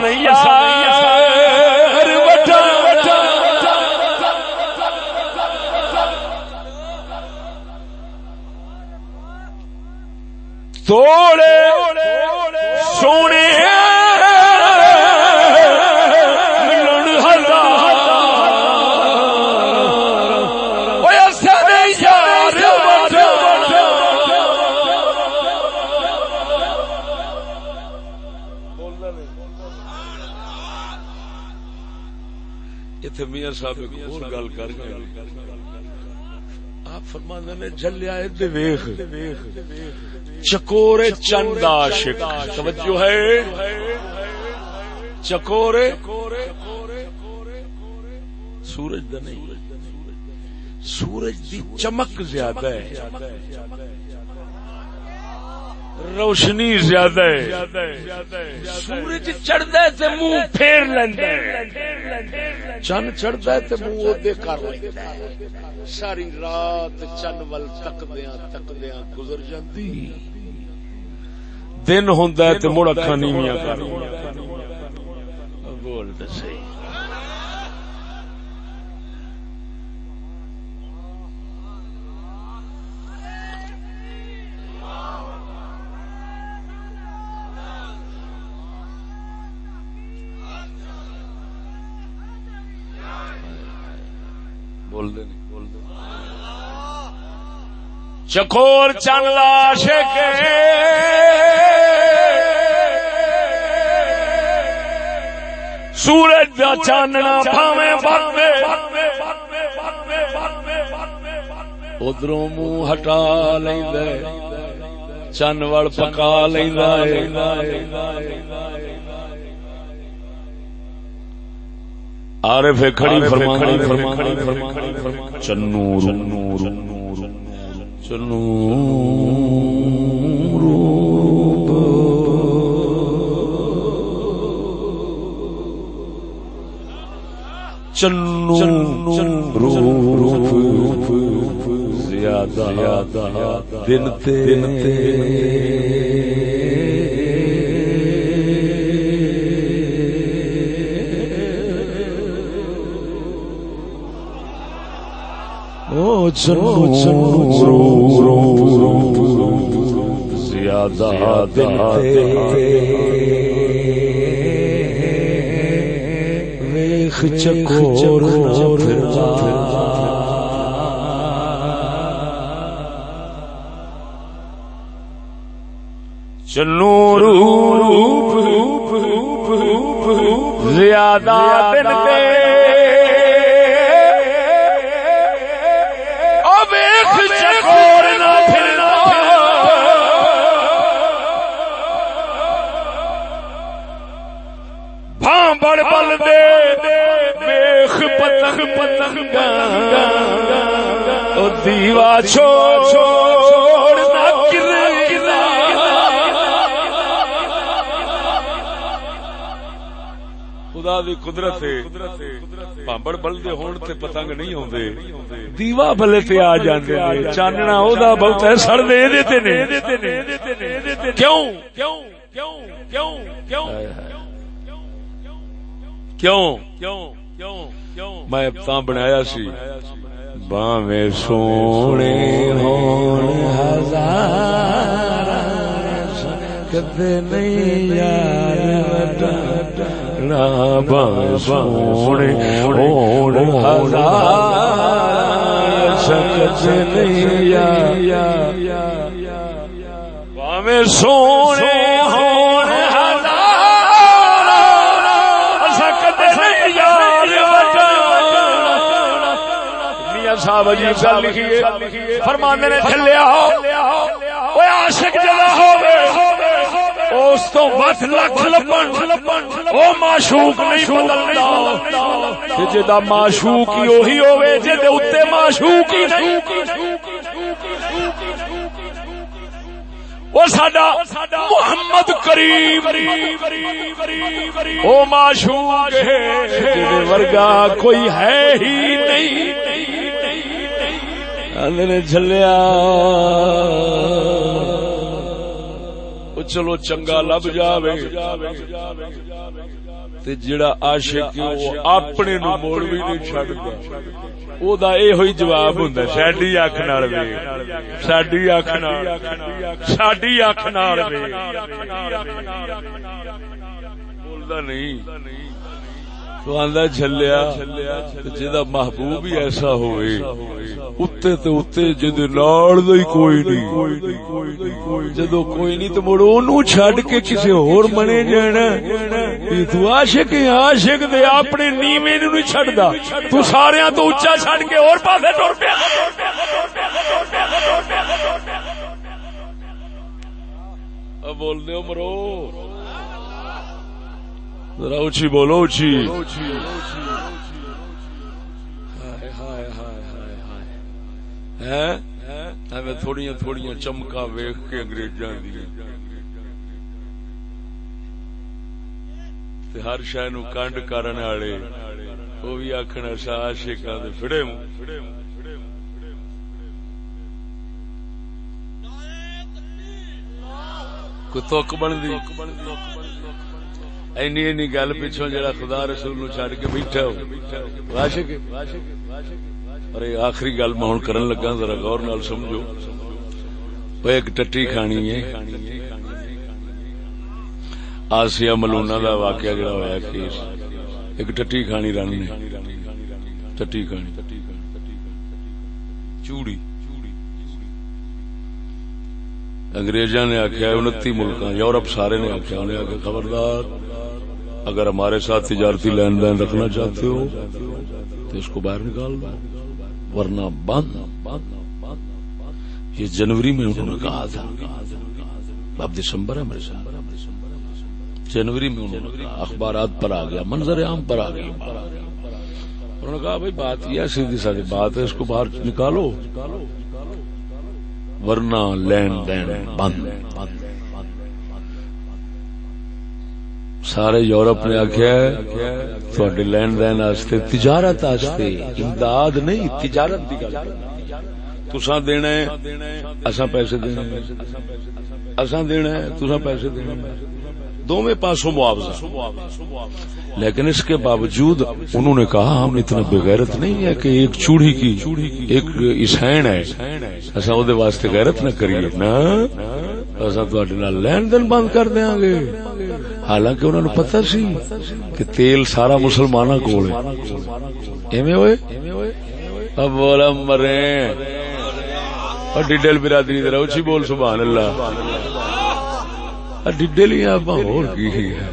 سنیا توڑے نے جلیا ویخ۔ چکورے چند عاشق۔ توجہ ہے۔ چکور سورج دا نہیں۔ سورج دی چمک زیادہ ہے۔ روشنی زیادہ ہے۔ سورج چڑھتا ہے تے منہ پھیر لیندا ہے۔ چن چڑھتا ہے تے منہ اودے کر لیندا ہے۔ ساری رات چن ول تکدیاں تکدیاں گزر جاندی۔ دن ہوندا ہے تے مڑ اکھاں نیویاں کر۔ بول تے صحیح چکور چن لاش کے۔ سورج دا چاننا پاویں ادھروں منہ ہٹا لیندے چن وال پکا لینا آر فے کھڑی چنو چنو چنو روپ دن دن او چنو چنو زیادہ۔ دن ویخ چکور چنو روپ زیادہ پتنگ او دیوا چھوڑ نہ گرے خدا دی قدرت پامبڑ بلدے ہون تے پتنگ نہیں ہوندے دیوا بلے تے آ جاندے نے۔ چاننا او دا بہت ہے، سڑ دے دے تے نے کیوں؟ کیوں؟ کیوں؟ کیوں؟ کیوں؟ کیوں؟ میں تا بنایا سی۔ باویں سونے ہون ہزار کدے نہیں یار نا باویں سونے ہون ہزار کدے نہیں یار۔ باویں سونے صاحب عجیب گل لکھی فرمانے نے چلیا وہ عاشق جدا ہوے اس تو ود لکھ لبن او معشوق نہیں بدلدا تے جدا معشوق ہی وہی ہوے جے دے اوتے معشوق ہی نہیں۔ وہ ساڈا محمد کریم۔ او معشوق ہے جے ورگا کوئی ہے ہی نہیں۔ نے جلیا چلو چنگا لب جاوے۔ تے جڑا عاشق وہ اپنے نو موڑ بھی نہیں چھڈدا او دا اے ہوئی جواب ہوندا ساڈی اکھ نال وے۔ ساڈی اکھ نال۔ ساڈی اکھ نال وے۔ بولدا نہیں۔ تو آندا جھلیا جدا محبوب ہی ایسا ہوئے۔ اتے تے اتے جد نال دا کوئی نہیں۔ جدو کوئی نہیں تو مڑ اونوں چھڈ کے کسے ہور منے جانا یہ تو عاشق ہے عاشق دے اپنے نیویں نوں نہیں چھڈدا۔ تو سارے تو اونچا چھڈ کے اور پاسے ٹر پیا۔ بول دے مرو۔ ذرا اچھی بولو اچھی تھوڑی تھوڑی چمکا ویخ کے اگریزاں ہر شہ نو کنڈ کرنے والے وہ بھی آخر سا آشکا فڑے کوئی تک بنتی اینی اینی گل پیچھو جڑا خدا رسول نو چھڈ کے بیٹھا ہو۔ عاشق اور آخری گل میں ہن کرن لگا، ذرا غور نال سمجھو۔ او ایک ٹٹی کھانی ہے۔ آسیہ ملونا دا واقعہ جڑا ہویا کیس ایک ٹٹی کھانی رن نے۔ ٹٹی کھانی۔ چوڑی۔ انگریزاں نے آخیا انتی ملک یورپ سارے نے آخیا انہیں آخیا خبردار۔ اگر ہمارے ساتھ تجارتی لین دین رکھنا چاہتے ہو، تو اس کو باہر نکال دو، ورنہ بند۔ یہ جنوری میں انہوں نے کہا تھا۔ اب دسمبر ہے میرے ساتھ۔ جنوری میں انہوں نے کہا، اخبارات پر آ گیا، منظر عام پر آ گیا۔ انہوں نے کہا، بھائی، بات یہ سیدھی سادی بات ہے، اس کو باہر نکالو۔ ورنہ لین دین بند۔ سارے یورپ نے آخیا تھوڑی لین دین آستے تجارت آستے امداد نہیں، تجارت دی گل۔ تسا دینا ہے اسا پیسے دینا اسا دینا ہے تسا پیسے دینا دونوں پاسوں معاوضہ۔ لیکن اس کے باوجود انہوں نے کہا، ہم اتنا بغیرت نہیں ہے کہ ایک چوڑی کی، ایک اسین ہے۔ اصا وہ واسطے غیرت نہ کریے۔ نا اصا لین دین بند کر دیا گے۔ حالانکہ انہوں نے پتا سی کہ تیل سارا مسلمان کو ہوئے؟ اب بولا مرے۔ ڈیڈل برادری ذرا اچھی بول، سبحان اللہ۔ ڈیڈل ہی آپ اور کی ہے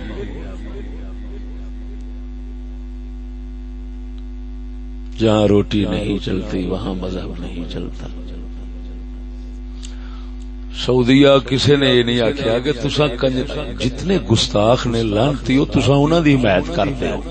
جہاں روٹی نہیں چلتی، وہاں مذہب نہیں چلتا۔ سعودیا کسی نے یہ نہیں آخیا کہ تسا جتنے گستاخ نے لانتی ہو تسا انہوں دی حمایت کرتے ہو۔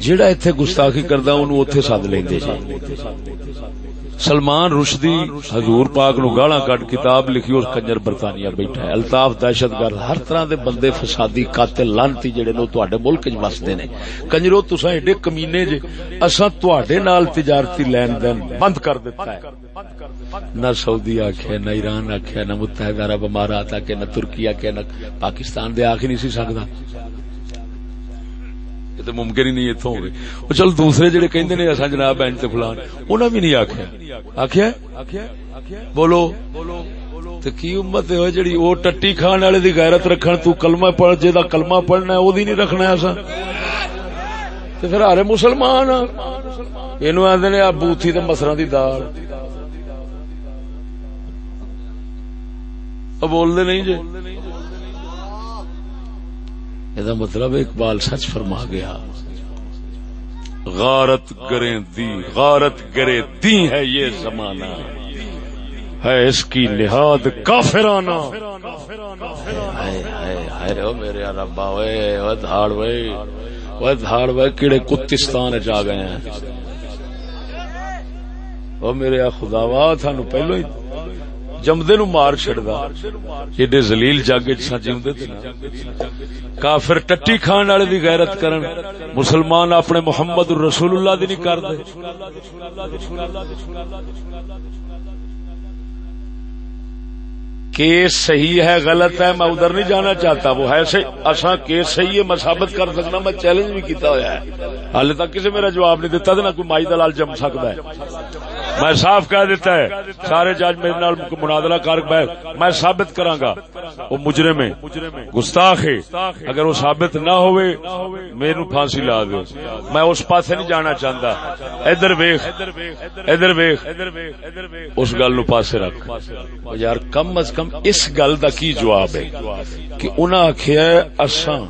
جہاں اتنے گستاخی کردا، انہوں اتنے سد لیندے جی۔ سلمان رشدی حضور پاک نو گالا کٹ کتاب لکھی اور کنجر برطانیہ بیٹھا ہے۔ الطاف دہشت گرد ہر طرح دے بندے فسادی قاتل لانتی جڑے نو تواڈے ملک وچ وسدے نے۔ کنجرو، تساں ایڈے کمینے جے، اساں تواڈے نال تجارتی لین دین بند کر دیتا ہے۔ نہ سعودی آکھیا نہ ایران آکھیا نہ متحدہ عرب امارات آکھیا نہ ترکی آکھیا نہ پاکستان دے آکھ نہیں سی سکدا۔ یہ تو ممکن ہی نہیں اتوں ہوگی وہ چل دوسرے جڑے کہندے نے اساں جناب اینڈ تے فلان انہاں بھی نہیں آکھیا۔ آکھیا؟ بولو۔ تے کی امت ہے جڑی او ٹٹی کھان والے دی غیرت رکھن، تو کلمہ پڑھ، جے دا کلمہ پڑھنا ہے، او دی نہیں رکھنا ہے اساں۔ تے پھر ہارے مسلمان اینو آندے نے بوتھی تے مسراں دی دال۔ اب بول دے نہیں جے۔ یہ مطلب اقبال سچ فرما گیا غارت کریں دی غارت کرے دی ہے یہ زمانہ۔ ہے اس کی نہاد کافرانہ۔ میرے ربا وے دھاڑ وے وہ دھاڑ وے کیڑے کتستان چ گئے ہیں۔ وہ میرے خداوا تھانو پہلو ہی جمدے نو مار چڑدا ایڈے ذلیل جگ جیوندے تھے کافر ٹٹی کھان والے دی غیرت کرن۔ مسلمان اپنے محمد رسول اللہ دی نہیں کردے کیس صحیح ہے، غلط ہے، میں ادھر نہیں جانا چاہتا۔ وہ ہے اصا کیس صحیح ہے میں ثابت کر سکنا۔ میں چیلنج بھی کیتا ہوا ہے۔ ہال تک کسی میرا جواب نہیں دیتا نہ کوئی مائی دلال جم سکتا ہے۔ میں صاف کہہ دیتا ہے، سارے جج میرے نال منادلہ کر میں ثابت کراں گا وہ مجرم ہے۔ گستاخ ہے۔ اگر وہ ثابت نہ ہوئے میرے پھانسی لا دو میں اس پاسے نہیں جانا چاہتا۔ ادھر ویخ ادھر ویخ اس گل نو پاسے رکھ۔ یار، کم از کم اس گل دا کی جواب ہے؟ کہ انہاں آخیا اساں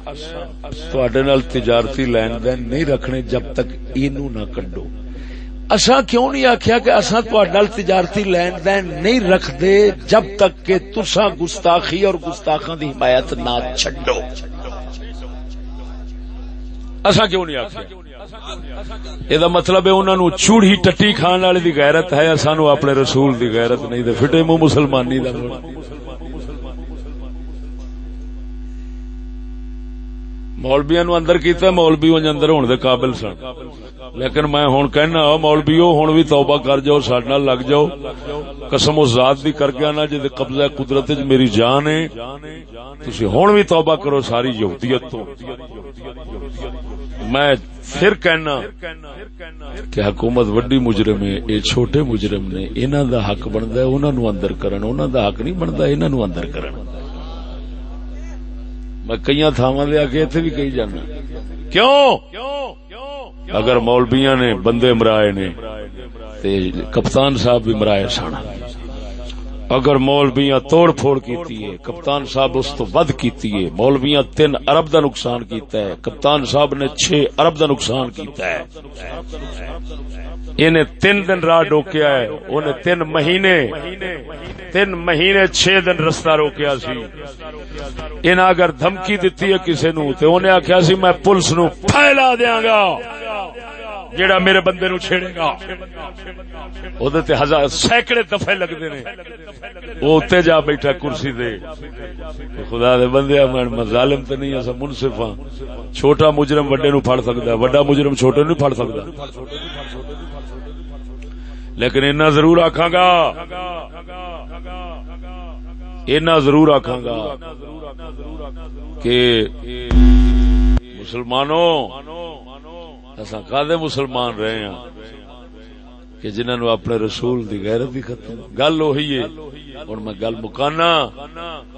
تواڈے نال تجارتی لین دین نہیں رکھنے جب تک اینو نہ کڈو۔ اصا کیوں نہیں آخیا کہ اصا تجارتی لین دین نہیں رکھتے جب تک کہ تسا گستاخی اور گستاخا دی حمایت نہ چڈو اصا کیوں نہیں آخیا یہ مطلب ہے انہوں نے چوڑی ٹٹی کھان والے دی غیرت ہے سانو اپنے رسول دی غیرت نہیں دے فٹے منہ مسلمانی دا مولبیا نو اندر کیتا مولبی انج اندر ہونے دے قابل سن لیکن میں ہوں کہنا مولبی ہوں بھی توبہ کر جاؤ سڈ لگ جاؤ قسم اس ذات دی کر گیا نا جی قبضہ قدرت وچ میری جان ہے تھی ہوں بھی توبہ کرو ساری یہودیت تو میں پھر کہنا کہ حکومت وڈی مجرم ہے یہ چھوٹے مجرم نے انہوں دا حق بنتا ہے انہوں نو اندر کرن انہوں دا حق نہیں بنتا انہوں نو اندر کرن۔ میں کئی تھاواں دے آ کے اتنے بھی کہی جانا۔ کیوں؟ اگر مولبیاں نے، بندے مرائے نے کپتان صاحب بھی مرائے سن۔ اگر مولویاں توڑ پھوڑ کیتی ہے، کپتان صاحب اس تو ود کیتی ہے، مولویاں تین ارب دا نقصان کیتا ہے، کپتان صاحب نے چھ ارب دا نقصان کیتا ہے۔ انہیں تین دن راہ ڈوکیا ہے، انہیں تین مہینے تین مہینے چھ دن رستہ روکیا سی۔ انہیں اگر دھمکی دیتی ہے کسی نو تو انہیں آخیا سی، میں پولیس نو پھیلا دیاں گا۔ جیڑا میرے بندے نو چھیڑے گا۔ تے ہزار سینکڑے دفے لگتے نے۔ وہ اتنے جا بیٹھا کرسی دے۔ خدا دے بندے میں ظالم تو نہیں ایسا منصف ہاں۔ چھوٹا مجرم وڈے نو پھڑ سکتا وڈا مجرم چھوٹے نو پھڑ سکتا لیکن اتنا ضرور آخا گا۔ اتنا ضرور آخا گا کہ مسلمانوں اصا کدے مسلمان رہے ہیں کہ جنہوں اپنے رسول دی غیرت دی ختم گل وہی ہے ہوں میں گل مکانا،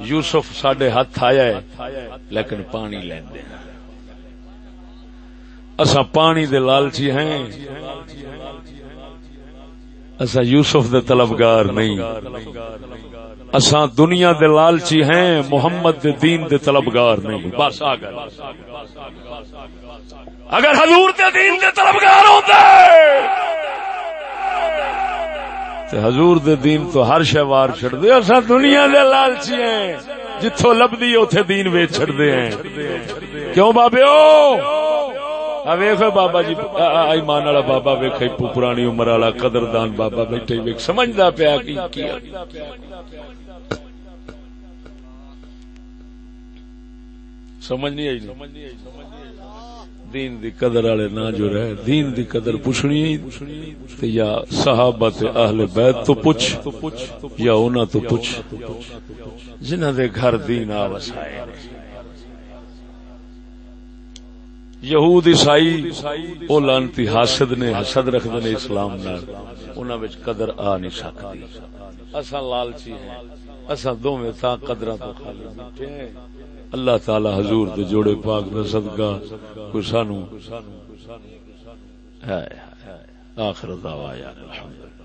یوسف سڈے ہاتھ آیا ہے، لیکن پانی لیندے ہاں۔ اصا پانی دے لالچی ہیں۔ اصا یوسف دے طلبگار نہیں۔ اساں دنیا دے لالچی ہیں، محمد دے دین دے طلبگار نہیں۔ بس آ گئے اگر حضور دے دین دے طلبگار ہوتے تے حضور دے دین تو ہر شہوار چھڑ دے اسا دنیا دے لالچی ہیں۔ جتھوں لبدی اوتھے دین ویچ چھڑ دے ہیں۔ کیوں بابیو ویخ بابا جی ایمان والا بابا ویخ پرانی عمر والا قدردان بابا بیٹھے ویخ سمجھدا پیا کی سمجھ نہیں آئی جی؟ دین دی قدر والے نہ جو رہے، دین دی قدر پوچھنی تے یا صحابہ تے اہل بیت تو پوچھ، یا انہاں تو پوچھ۔ جنہاں دے گھر دین آ وسائے یہود عیسائی، او لانتی حاسد نے، حسد رکھدے نے اسلام نال۔ انہاں وچ قدر آ نہیں سکتی اساں لالچی ہیں۔ اساں دوویں تا قدراں تو خالی بیٹھے ہیں۔ اللہ تعالی حضور دے جوڑے پاک دا صدقہ کوئی سانو آخر دعوایا الحمدللہ۔